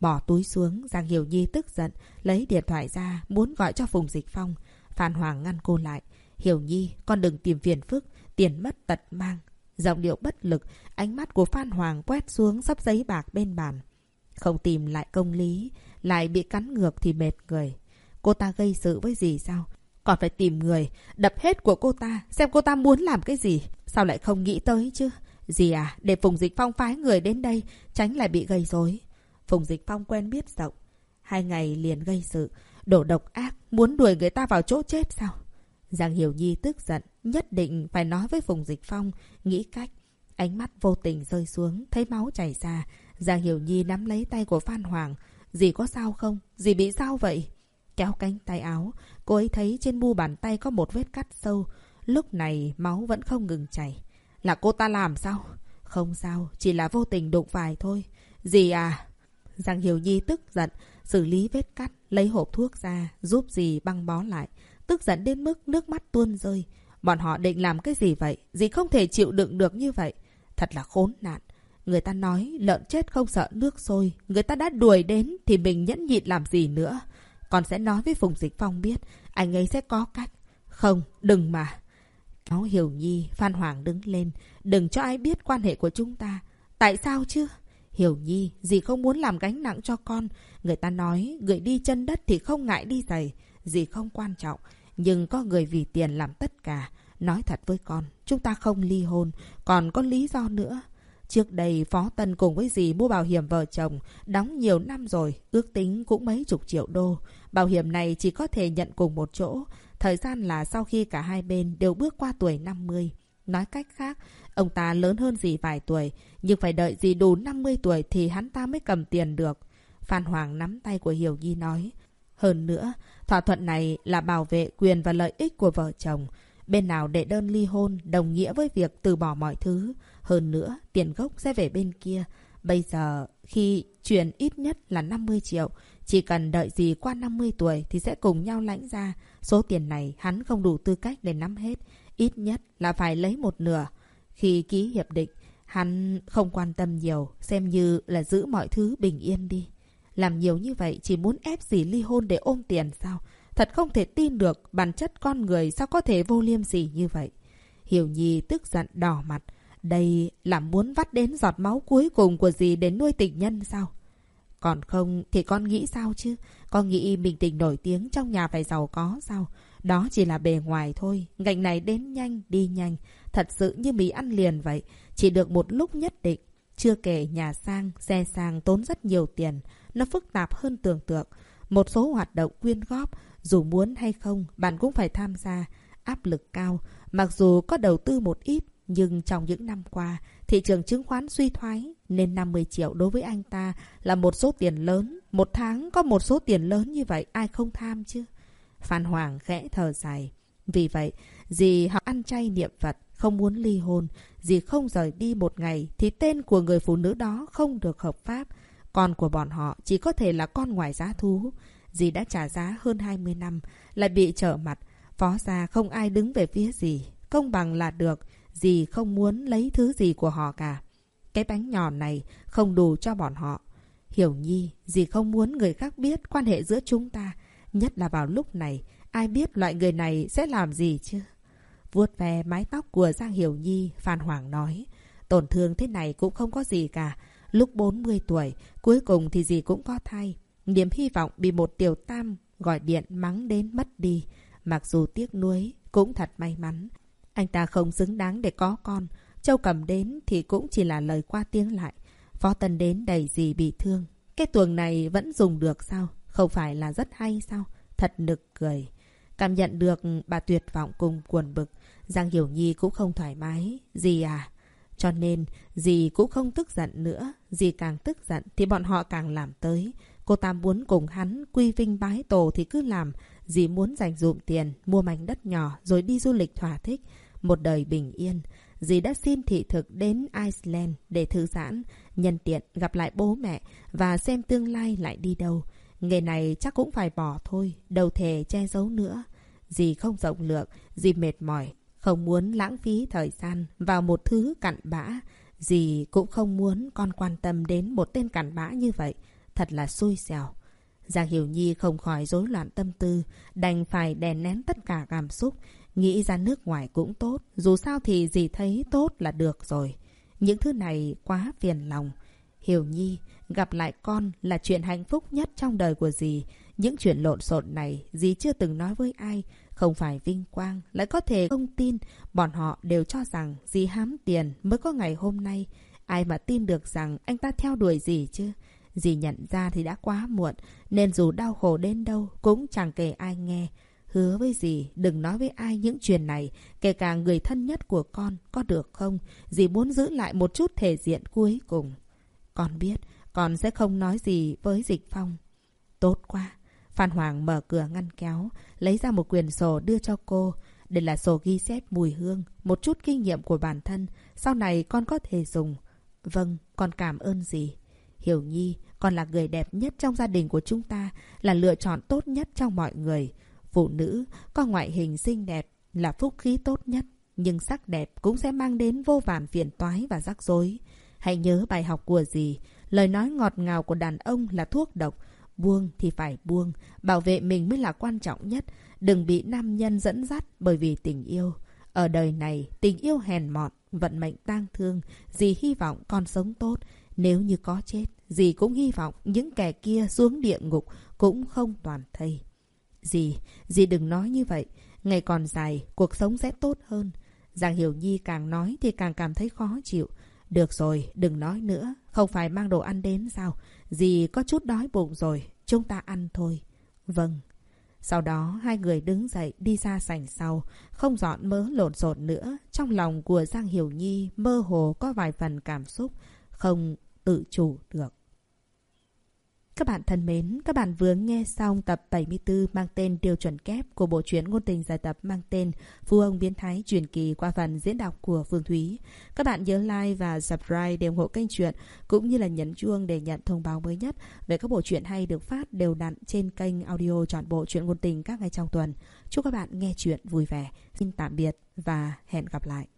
Bỏ túi xuống, Giang Hiểu Nhi tức giận, lấy điện thoại ra, muốn gọi cho Phùng Dịch Phong. Phan Hoàng ngăn cô lại. Hiểu Nhi, con đừng tìm phiền phức, tiền mất tật mang. Giọng điệu bất lực, ánh mắt của Phan Hoàng quét xuống sắp giấy bạc bên bàn. Không tìm lại công lý, lại bị cắn ngược thì mệt người. Cô ta gây sự với gì sao? Còn phải tìm người, đập hết của cô ta, xem cô ta muốn làm cái gì. Sao lại không nghĩ tới chứ? Gì à, để Phùng Dịch Phong phái người đến đây, tránh lại bị gây rối. Phùng Dịch Phong quen biết rộng. Hai ngày liền gây sự, đổ độc ác, muốn đuổi người ta vào chỗ chết sao? Giang Hiểu Nhi tức giận, nhất định phải nói với Phùng Dịch Phong, nghĩ cách. Ánh mắt vô tình rơi xuống, thấy máu chảy ra. Giang Hiểu Nhi nắm lấy tay của Phan Hoàng. Dì có sao không? Dì bị sao vậy? Kéo cánh tay áo, cô ấy thấy trên mu bàn tay có một vết cắt sâu. Lúc này máu vẫn không ngừng chảy. Là cô ta làm sao? Không sao, chỉ là vô tình đụng vài thôi. gì à? Giang Hiểu Nhi tức giận, xử lý vết cắt, lấy hộp thuốc ra, giúp dì băng bó lại tức giận đến mức nước mắt tuôn rơi. Bọn họ định làm cái gì vậy? Dì không thể chịu đựng được như vậy. Thật là khốn nạn. Người ta nói lợn chết không sợ nước sôi. Người ta đã đuổi đến thì mình nhẫn nhịn làm gì nữa. Con sẽ nói với Phùng Dịch Phong biết. Anh ấy sẽ có cách. Không, đừng mà. Nó hiểu nhi, Phan Hoàng đứng lên. Đừng cho ai biết quan hệ của chúng ta. Tại sao chứ? Hiểu nhi, dì không muốn làm gánh nặng cho con. Người ta nói, người đi chân đất thì không ngại đi giày. Dì không quan trọng. Nhưng có người vì tiền làm tất cả. Nói thật với con, chúng ta không ly hôn. Còn có lý do nữa. Trước đây Phó Tân cùng với dì mua bảo hiểm vợ chồng, đóng nhiều năm rồi, ước tính cũng mấy chục triệu đô. Bảo hiểm này chỉ có thể nhận cùng một chỗ, thời gian là sau khi cả hai bên đều bước qua tuổi 50. Nói cách khác, ông ta lớn hơn dì vài tuổi, nhưng phải đợi dì đủ 50 tuổi thì hắn ta mới cầm tiền được. Phan Hoàng nắm tay của Hiểu Nhi nói. Hơn nữa, thỏa thuận này là bảo vệ quyền và lợi ích của vợ chồng. Bên nào đệ đơn ly hôn đồng nghĩa với việc từ bỏ mọi thứ. Hơn nữa, tiền gốc sẽ về bên kia. Bây giờ, khi chuyển ít nhất là 50 triệu, chỉ cần đợi gì qua 50 tuổi thì sẽ cùng nhau lãnh ra. Số tiền này hắn không đủ tư cách để nắm hết. Ít nhất là phải lấy một nửa. Khi ký hiệp định, hắn không quan tâm nhiều, xem như là giữ mọi thứ bình yên đi. Làm nhiều như vậy chỉ muốn ép gì ly hôn để ôm tiền sao? Thật không thể tin được bản chất con người sao có thể vô liêm sỉ như vậy. Hiểu Nhi tức giận đỏ mặt. Đây là muốn vắt đến giọt máu cuối cùng của dì để nuôi tình nhân sao? Còn không thì con nghĩ sao chứ? Con nghĩ mình tình nổi tiếng trong nhà phải giàu có sao? Đó chỉ là bề ngoài thôi. Ngành này đến nhanh, đi nhanh. Thật sự như mì ăn liền vậy. Chỉ được một lúc nhất định. Chưa kể nhà sang, xe sang tốn rất nhiều tiền. Nó phức tạp hơn tưởng tượng. Một số hoạt động quyên góp, dù muốn hay không, bạn cũng phải tham gia. Áp lực cao. Mặc dù có đầu tư một ít, nhưng trong những năm qua, thị trường chứng khoán suy thoái, nên 50 triệu đối với anh ta là một số tiền lớn. Một tháng có một số tiền lớn như vậy, ai không tham chứ? Phan Hoàng khẽ thở dài. Vì vậy, dì họ ăn chay niệm Phật, không muốn ly hôn. Dì không rời đi một ngày, thì tên của người phụ nữ đó không được hợp pháp. Con của bọn họ chỉ có thể là con ngoài giá thú. Dì đã trả giá hơn 20 năm, lại bị trở mặt. Phó gia không ai đứng về phía dì Công bằng là được, Dì không muốn lấy thứ gì của họ cả. Cái bánh nhỏ này không đủ cho bọn họ. Hiểu nhi, dì không muốn người khác biết quan hệ giữa chúng ta. Nhất là vào lúc này, ai biết loại người này sẽ làm gì chứ? Vuốt ve mái tóc của Giang Hiểu Nhi, Phan Hoàng nói. Tổn thương thế này cũng không có gì cả. Lúc 40 tuổi, cuối cùng thì dì cũng có thai. Niềm hy vọng bị một tiểu tam gọi điện mắng đến mất đi. Mặc dù tiếc nuối, cũng thật may mắn. Anh ta không xứng đáng để có con. Châu cầm đến thì cũng chỉ là lời qua tiếng lại. Phó Tân đến đầy gì bị thương. Cái tuồng này vẫn dùng được sao? Không phải là rất hay sao? Thật nực cười. Cảm nhận được bà tuyệt vọng cùng cuồn bực. Giang Hiểu Nhi cũng không thoải mái. Gì à? Cho nên, dì cũng không tức giận nữa. Dì càng tức giận thì bọn họ càng làm tới. Cô ta muốn cùng hắn quy vinh bái tổ thì cứ làm. Dì muốn dành dụm tiền, mua mảnh đất nhỏ rồi đi du lịch thỏa thích một đời bình yên. Dì đã xin thị thực đến Iceland để thư giãn, nhân tiện gặp lại bố mẹ và xem tương lai lại đi đâu. Nghề này chắc cũng phải bỏ thôi, đâu thể che giấu nữa. Dì không rộng lượng, dì mệt mỏi, không muốn lãng phí thời gian vào một thứ cặn bã. Dì cũng không muốn con quan tâm đến một tên cặn bã như vậy. Thật là xui xẻo. Giang Hiểu Nhi không khỏi rối loạn tâm tư, đành phải đè nén tất cả cảm xúc, Nghĩ ra nước ngoài cũng tốt, dù sao thì gì thấy tốt là được rồi. Những thứ này quá phiền lòng. Hiểu Nhi, gặp lại con là chuyện hạnh phúc nhất trong đời của dì. Những chuyện lộn xộn này dì chưa từng nói với ai. Không phải vinh quang, lại có thể không tin. Bọn họ đều cho rằng dì hám tiền mới có ngày hôm nay. Ai mà tin được rằng anh ta theo đuổi dì chứ? Dì nhận ra thì đã quá muộn, nên dù đau khổ đến đâu cũng chẳng kể ai nghe. Hứa với dì, đừng nói với ai những chuyện này, kể cả người thân nhất của con, có được không? Dì muốn giữ lại một chút thể diện cuối cùng. Con biết, con sẽ không nói gì với Dịch Phong. Tốt quá. Phan Hoàng mở cửa ngăn kéo, lấy ra một quyển sổ đưa cho cô. Đây là sổ ghi chép mùi hương, một chút kinh nghiệm của bản thân. Sau này con có thể dùng. Vâng, con cảm ơn dì. Hiểu Nhi, con là người đẹp nhất trong gia đình của chúng ta, là lựa chọn tốt nhất trong mọi người. Phụ nữ có ngoại hình xinh đẹp là phúc khí tốt nhất, nhưng sắc đẹp cũng sẽ mang đến vô vàn phiền toái và rắc rối. Hãy nhớ bài học của gì. Lời nói ngọt ngào của đàn ông là thuốc độc. Buông thì phải buông. Bảo vệ mình mới là quan trọng nhất. Đừng bị nam nhân dẫn dắt bởi vì tình yêu. Ở đời này, tình yêu hèn mọn, vận mệnh tang thương. Dì hy vọng con sống tốt. Nếu như có chết, dì cũng hy vọng những kẻ kia xuống địa ngục cũng không toàn thây. Dì, dì đừng nói như vậy. Ngày còn dài, cuộc sống sẽ tốt hơn. Giang Hiểu Nhi càng nói thì càng cảm thấy khó chịu. Được rồi, đừng nói nữa. Không phải mang đồ ăn đến sao? Dì có chút đói bụng rồi. Chúng ta ăn thôi. Vâng. Sau đó, hai người đứng dậy đi ra sảnh sau. Không dọn mớ lộn xộn nữa. Trong lòng của Giang Hiểu Nhi mơ hồ có vài phần cảm xúc. Không tự chủ được. Các bạn thân mến, các bạn vừa nghe xong tập 74 mang tên Điều chuẩn kép của bộ truyện ngôn tình giải tập mang tên Phu ông biến thái truyền kỳ qua phần diễn đọc của Phương Thúy. Các bạn nhớ like và subscribe để ủng hộ kênh truyện cũng như là nhấn chuông để nhận thông báo mới nhất về các bộ truyện hay được phát đều đặn trên kênh audio trọn bộ truyện ngôn tình các ngày trong tuần. Chúc các bạn nghe truyện vui vẻ. Xin tạm biệt và hẹn gặp lại.